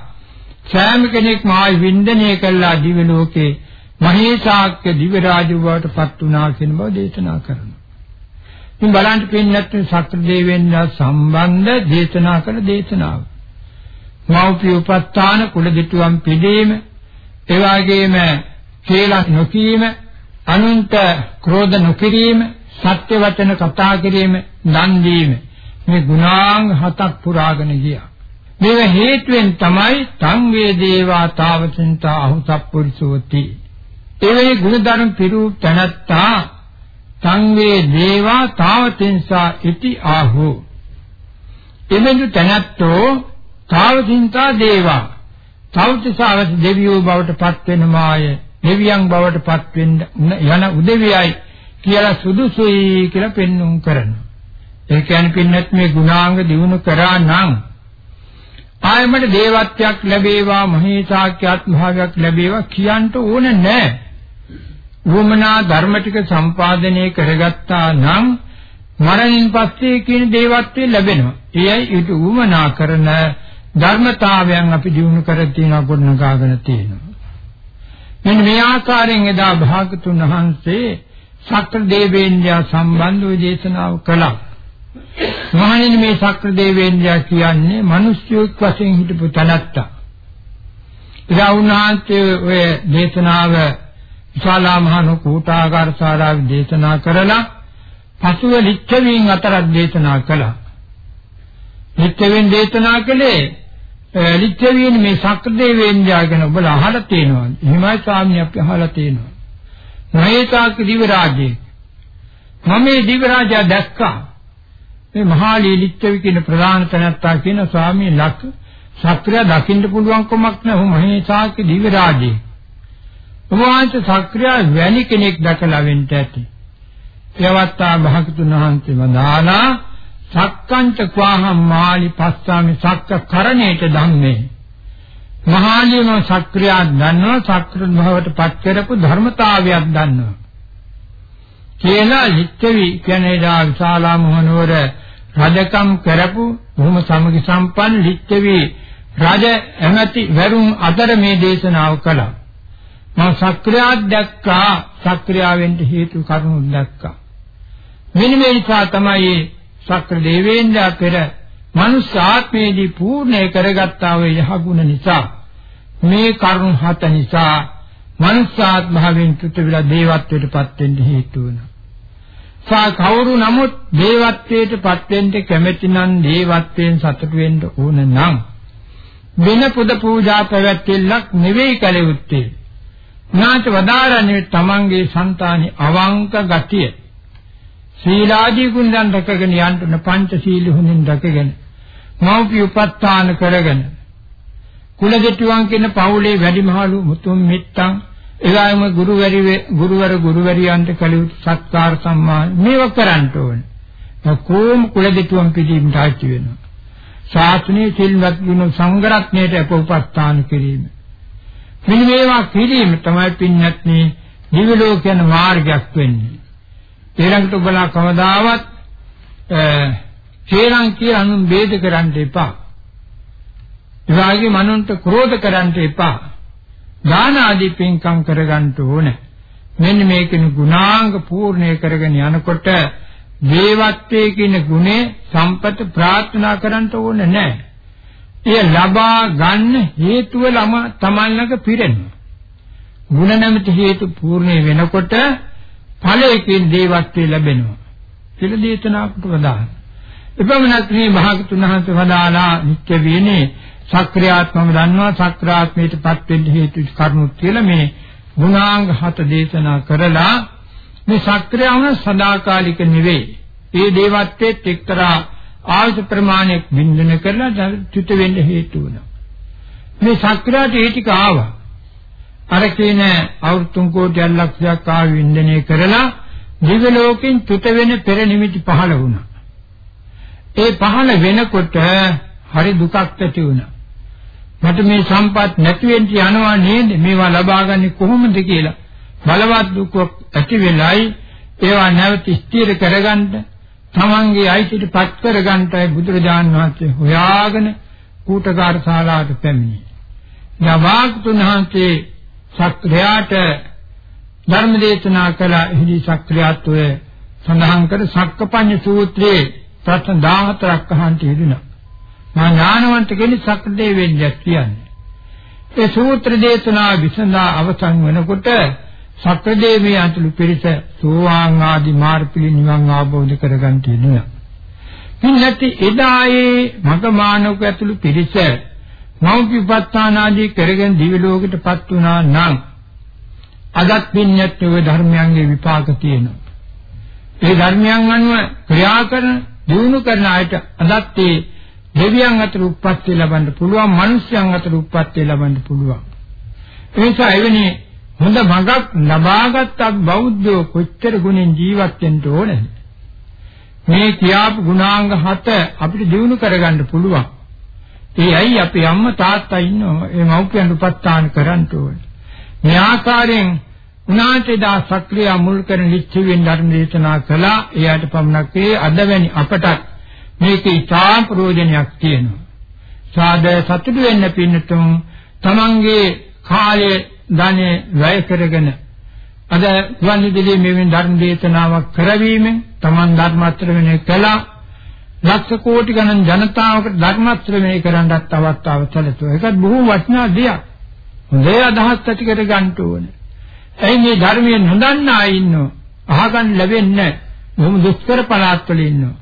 සෑම කෙනෙක් මායි වින්දනය කළා දිව්‍ය ලෝකේ මහේසාක්‍ය දිව්‍ය රාජු බවට පත් වුණා කියන බව දේශනා කරනවා. ඉතින් බලන්න පින්නත් සක්‍ර දෙවියන් සම්බන්ධ දේශනා කළ දේශනාව. මෞපිය උපස්ථාන කුල දිටුවම් පිළීම ඒ වගේම කේලක් නොකීම අනුන්ට ක්‍රෝධ නොකිරීම සත්‍ය වචන කතා කිරීම දන් දීම. මේ ගුණාංග හතක් පුරාගෙන ගියා. මේ හේතුවෙන් තමයි තං වේදේවා තාවචින්තා අහුතප්පුරිසෝති එවැනි ගුණධර්ම පිරු තනත්තා තං වේදේවා තාවතින්සා ඉති ආහෝ. එමෙන්න තනත්තෝ තාවතින්තා දේවා තවතිසාවත දෙවියෝ බවට පත් වෙනමාය දෙවියන් බවට පත් වෙන්න යන උදවියයි කියලා සුදුසුයි කියලා පෙන්눔 කරනවා ඒ කියන්නේ පින්නත් මේ ගුණාංග දිනු කරා නම් ආයමට දේවත්වයක් ලැබේවා මහේසාක්‍යත් භාවයක් ලැබේවා කියන්න ඕන නැහැ. වුමනා ධර්ම ටික සම්පාදනය කරගත්තා නම් මරණින් පස්සේ කියන දේවත්වය ලැබෙනවා. එයයි ඊට වුමනා කරන ධර්මතාවයන් අපි දිනු කර තියෙනවා ගොඩනගාගෙන තියෙනවා. මෙන්න මේ ආකාරයෙන් එදා භාගතුන් වහන්සේ සක්‍ර දේවේන්ද්‍රයා සම්බන්ධව දේශනාව කළා. මහණෙනි මේ සක්‍ර දේවේන්ද්‍රයා කියන්නේ මිනිස්යෙක් වශයෙන් හිටපු තනත්තා. ඉතින් උන්වහන්සේ ඔය දේශනාව විශාලා මහණු කූටාගාර ශාලාවේ දේශනා කරලා පසුව ලිච්ඡවීන් අතරක් දේශනා කළා. ලිච්ඡවීන් දේශනා කළේ ලිච්ඡවීන් මේ සක්‍රදේවේන්ද්‍රයා ගැන ඔබලා අහලා තියෙනවා. හිමයි ස්වාමීන් අපි අහලා තියෙනවා. නයතාක දිව රාජ්‍යයේ මම මේ දිව රාජයා දැක්කා. මේ මහා ලීලිච්ඡවි කියන ප්‍රධාන තැනත්තා කියන ස්වාමීන් ලක් සක්‍රිය දකින්න පුළුවන් කමක් නැහැ. මහේසාක දිව රාජ්‍යයේ. උන්වහන්සේ සක්‍රිය වැනි කෙනෙක් දැකලා වෙන්න ඇති. එවත්තා භාගතුන් වහන්සේ වදාලා සක්කංච ක්වාහම් මාලි පස්සාමි සක්ක කරණේට ධම්මේ. මහාලියම සක්‍රියා දන්නවා සක්‍ර භවයට පත් කරපු ධර්මතාවයක් දන්නවා. කියලා ලිච්ඡවි කියන්නේ දා විශාලා මොහනවර රජකම් කරපු බොහොම සමගි සම්පන්න ලිච්ඡවි රජ ඇමති වරුන් අතර මේ දේශනාව කළා. මම සක්‍රියා දැක්කා සක්‍රියාවෙන් හේතු කරුණු දැක්කා. මෙන්න මේ නිසා තමයි සක්‍ර දේවේන්ද්‍ර පෙර මනුස්ස ආත්මයේදී පූර්ණේ කරගත්තා වූ යහගුණ නිසා මේ කරුණ හත නිසා මනුස්සාත් භාවයෙන් චුත විලා දේවත්වයට පත් වෙන්න හේතු වෙනවා. සා කවුරු නමුත් දේවත්වයට පත් වෙන්න කැමැති නම් දේවත්වයෙන් සතුට වෙන්න ඕන නම් වෙන පුද පූජා පැවැත්ෙල්ලක් නෙවෙයි කල යුත්තේ. නාච වදාරන්නේ තමන්ගේ సంతානි අවංක ගතිය. සීලාදී ගුණයන් රැකගෙන යන්න පංච සීල හොඳින් රැකගෙන මෞපිය උපස්ථාන කරගෙන කුලදෙට්ටුවන් කියන පවුලේ වැඩිමහලු මුතුන් මිත්තන් එලාම ගුරුවැරි ගුරුවර ගුරුවැරියන්ට කලියුත් සත්කාර සම්මාන මේව කරන්න ඕනේ. කොහොම කුලදෙට්ටුවන් පිළිබිඹ තාච්චි වෙනවා. ශාසනීය සිල්වත් ගුණ සංගරත්නයට අපෝපස්ථාන කිරීම. මෙන්න මේවා කිරීම තමයි පින්වත්නි දිව්‍ය ලෝකයන් මාර්ගයක් වෙන්නේ. ඊළඟට ඔබලා කවදාවත් ශ්‍රේණං කියලා අනුන් ભેද කරන්න එපා. එවාගේ මනුන්ට ක්‍රෝධ කරන්න එපා. දාන ආදී පින්කම් කරගන්න ඕනේ. මෙන්න මේකෙන ගුණාංග පූර්ණේ කරගෙන යනකොට දේවත්වයේ කියන ගුණේ සම්පත ප්‍රාර්ථනා කරන්න ඕනේ නැහැ. එය ලබා ගන්න හේතුව ළම තමන්ලක පිරෙනවා. ගුණ නැමැති හේතු පූර්ණේ වෙනකොට ඵලයෙන් දේවත්වය ලැබෙනවා. කියලා දේශනාකට වදාහන. එපමණක් මේ භාගතුන් වහන්සේ වදාලා නිත්‍ය වේනේ සක්‍රියාත්මම දන්නවා සක්‍රියාත්මයටපත් වෙන්න හේතු කරුණු කියලා මේ ගුණාංග හත දේශනා කරලා මේ සක්‍රියවන සදාකාලික නෙවෙයි. ඒ දේවත්වයේ එක්තරා ආයත ප්‍රමාණයක් බින්දන කරලා චුත වෙන්න හේතු වෙනවා. මේ සක්‍රියට ඒ ටික ආවා. අර කියන අවුරුතුන් කෝටියක් ලක්ෂයක් ආව වින්දනය කරලා දිව්‍ය ලෝකෙන් චුත වෙන පෙර නිමිති පහළ වුණා. ඒ පහළ වෙනකොට හරි දුකක් ඇති වුණා. මට මේ සම්පත් නැති වෙන්න යනවා නේද? මේවා ලබාගන්නේ කොහොමද කියලා බලවත් දුකක් ඇති වෙලයි ඒවා නැවත ස්ථිර කරගන්න තමන්ගේ අයිතිට පත් කරගන්නයි බුදුරජාන් වහන්සේ හොයාගෙන කූටකාර ශාලාවට පැමිණි. යවාග්තුන් වහන්සේ සක්‍රියාට ධර්ම දේශනා කළ එහිදී සක්‍රියාත්වය සඳහන් කර සක්කපඤ්ඤ සූත්‍රයේ ප්‍රශ්න 14ක් අහන්ට යෙදුණා. මා ඥානවන්ත කෙනෙක් සක්‍රදේ වෙන්නේ කියන්නේ. ඒ සූත්‍ර දේශනා විසඳා අවසන් වෙනකොට සක්‍රදේවී අතුළු පිරිස සෝවාන් ආදී මාර්ගපිලි නිවන් අවබෝධ කරගන්න තියෙනවා. පින්නති එදායේ මගමානක ඇතුළු පිරිස මෞපිපත්තාන ආදී කරගෙන දිව්‍ය ලෝකෙටපත් වුණා නම් අදත් පින්නත් ඔය ධර්මයන්ගේ විපාක තියෙනවා. ඒ ධර්මයන් අනුව ක්‍රියා කරන, දිනු කරන අයට අදත් ඒ දෙවියන් අතර උප්පත්ති ලබන්න පුළුවන්, මිනිස්යන් අතර උප්පත්ති ලබන්න පුළුවන්. ඒ නිසා එවැනි හොඳ මඟක් ලබාගත් බෞද්ධයෝ කොච්චර ගුණෙන් ජීවත් වෙන්න ඕනද? මේ කියාපු ගුණාංග හත අපිට දිනු කරගන්න පුළුවන්. ඒ ඇයි අපේ අම්මා තාත්තා ඉන්නවා ඒ මව්පියන් උපස්ථාන කරන්න ඕනේ. මේ ආකාරයෙන් උනාට දා සක්‍රිය මුල් කරන ලිච්ඡවියෙන් ධර්ම දේශනා කළා. එයාට පමණක් ඒ අදවැනි අපට මේක ඉතා ප්‍රයෝජනයක් තියෙනවා. සාද සතුටු වෙන්න පින්නතුන් තමන්ගේ කාලය ධනෙ වැය කරගෙන අද ගුවන්විදුලියේ මෙවැනි ධර්ම දේශනාවක් කරවීමෙන් තමන් ධර්මාත්‍රමණය කළා ලක්ෂ කෝටි ගණන් ජනතාවකට ධර්මාත්‍රමණය කරන්නත් අවස්ථාව සැලසුවා. ඒකත් බොහෝ වටිනා දෙයක්. හොඳේ අදහස් ඇති කර ගන්න ඕනේ. එයි මේ ධර්මයේ නොදන්න අය ඉන්නවා. අහගන්න ලැබෙන්නේ නැහැ. බොහොම දුෂ්කර පළාත්වල ඉන්නවා.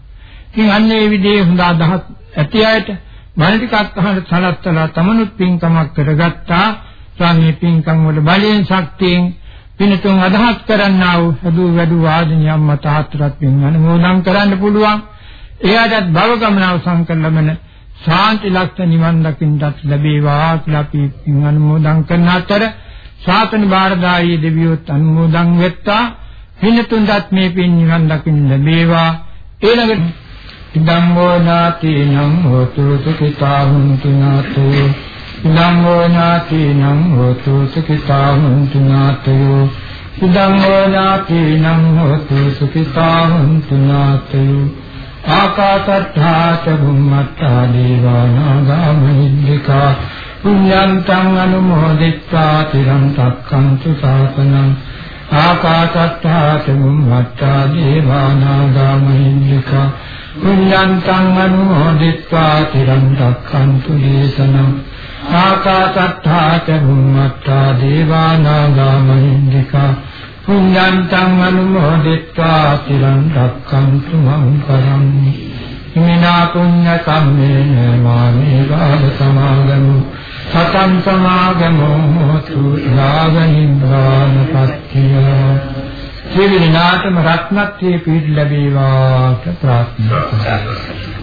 ඉතින් අන්න ඒ විදිහේ හොඳ අදහස් ඇති අයට මන ටිකක් අහන්න සලත්තලා තමනුත් පින්කමක් කරගත්තා. ස්වාමී පින්කම් වල බලයෙන් ශක්තියෙන් පිනතුන් අදහස් කරන්නා වූ හදු වැඩු වාදිනියම් මත හතරක් පින් අනුමෝදන් කරන්න පුළුවන්. එයාටත් භව ගමන අවසන් කරලමන ශාන්ති ලක්ෂණ නිවන් දකින්නත් ලැබේවා කියලා අපි පින් අනුමෝදන් කරන අතර ශාසන බාරදායි දෙවියොත් අනුමෝදන් වෙත්තා. පින්තුන්වත් මේ පින් නිවන් දකින්න ලැබේවා. ඊළඟට ඉදම් වෝනාතිනම් හෝතු සුඛිතා හුන්තු නාතෝ ඉදම් වෝනාතිනම් හෝතු සුඛිතා හුන්තු නාතෝ ඉදම් වෝනාතිනම් හෝතු සුඛිතා හුන්තු නාතෝ ආකාශත්තා ච බුම්මත්තා දේවා නාග මහිද්దికා පුඤ්ඤන්තං අනුමෝදිත්වා තිරං තක්කන්තු සාසනං ආකාශත්තා ච බුම්මත්තා දේවා නාග මහිද්దికා පුඤ්ඤන්තං අනුමෝදිත්වා තිරං තක්කන්තු දේශනං ආකාශත්තා ච බුම්මත්තා දේවා නාග මහිද්దికා පුඤ්ඤන්තං අනුමෝදිत्वा තිරං රක්ඛන්තු මං කරමි ඉමිනා පුඤ්ඤ කම්මේන මාමේ බාල සමාගමු. සතං සමාගමෝ හෝතු ලාගනින්ද්‍රාන පත්තිය සිවිනාතම රත්නත්‍රයේ පිහිට ලැබේවා ප්‍රාර්ථනා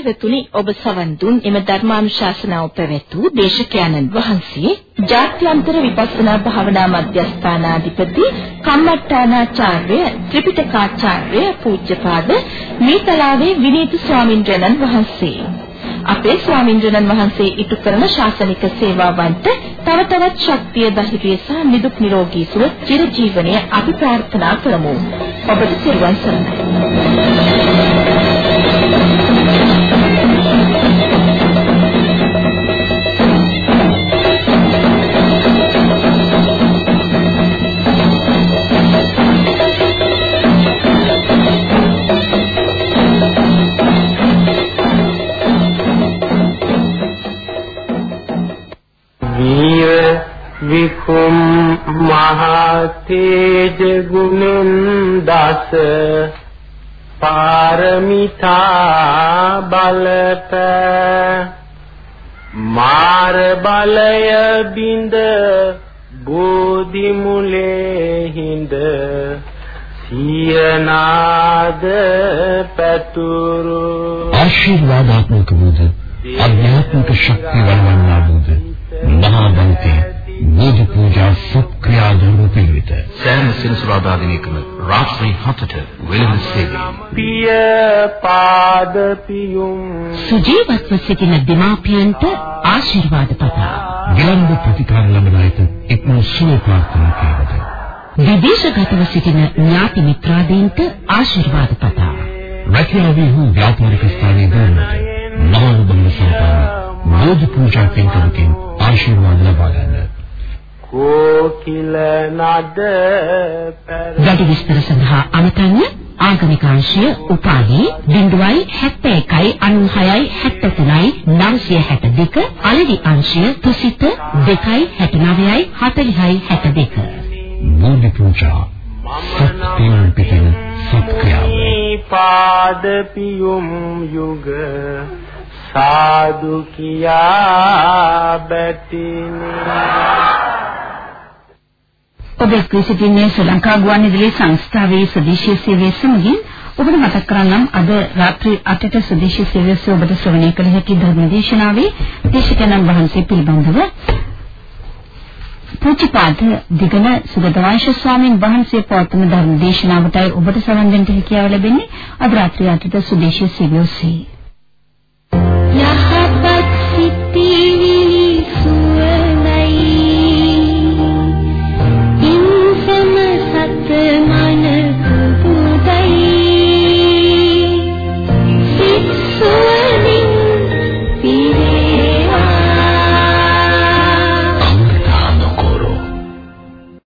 සදහැවතුනි ඔබ සවන් දුන්. එම ධර්මානුශාසනාව පැවැත්වූ දේශකයන්න් වහන්සේ ජාත්‍යන්තර විපස්සනා භාවනා මධ්‍යස්ථානාධිපති කම්මට්ටානාචාර්ය ත්‍රිපිටකාචාර්ය පූජ්‍යපාද මේතලාවේ විනීත ස්වාමින්ද්‍රයන්න් වහන්සේ. අපේ ස්වාමින්ද්‍රයන්න් වහන්සේ ඉටු කරන ශාසනික සේවාවන්ට තව තවත් ශක්තිය ධෛර්යය සහ නිදුක් නිරෝගී සුව චිරජීවනය අපි ප්‍රාර්ථනා කරමු. ඔබට සිරුවන් සරණයි. විකුම් මහතේජ ගුණෙන් දස පාරමිතා බලප මාර බලය බින්ද බෝධි මුලේ හිඳ සියනාද පැතුරු ආශිර්වාදාත්මක වූද අධ්‍යාත්මික ශක්තිය වලවන්නා වූද මහා බෞද්ධ බෝධි පූජා සත්ක්‍රියා ධර්ම පිළිවිත. සෑම සෙනසුරාදා දිනකම රාත්‍රී 7ට වෙළඳ සේවය. පිය පාද පියුම්. සුජීවත්ව සිටින දෙමාපියන්ට ආශිර්වාද පතා. විලම්භ ප්‍රතිකාර ලබන අයට එක්ම සුව ප්‍රාර්ථනා කරවද විදේශගතව සිටින ඥාති මිත්‍රාදීන්ට ආශිර්වාද පතා. රැකියාවේ හෝ ව්‍යාපාරික ස්ථානයේ දරනට මහා බංග සම්පන්න බෝධි පූජා පින්කමකින් ආශිර්වාද ලබා ගන්න කෝකිල නද වැඩි විස්තර සඳහා අමතන්න. ආගමික අංශය උපාලි 071 96 73 962 අලෙවි අංශය තුසිත 2 69 40 62 බෝධි පූජා සත්‍යයෙන් පිටින් සත්ක්‍රියාව. පාද පියුම් යුග සාදු කියා බැතිනේ ඔබ එක්වී සිටින්නේ ශ්‍රී ලංකා ගුවන්විදුලි සංස්ථාවේ සදේශීය සේවයේ සමගින් ඔබට මතක් කරන්නම් අද රාත්‍රී 8ට සදේශීය සේවය ඔබට ශ්‍රවණය කළ හැකි ධර්ම දේශනාවේ දේශකයන්න් වහන්සේ පිළිබඳව පූජ්‍යපාද දිගන සුගතවංශ ස්වාමීන් වහන්සේ පවත්වන ධර්ම දේශනාවටයි ඔබට සවන් දෙන්න හැකියාව ලැබෙන්නේ අද රාත්‍රිය 8ට සුදේශීය සේවය ඔස්සේ.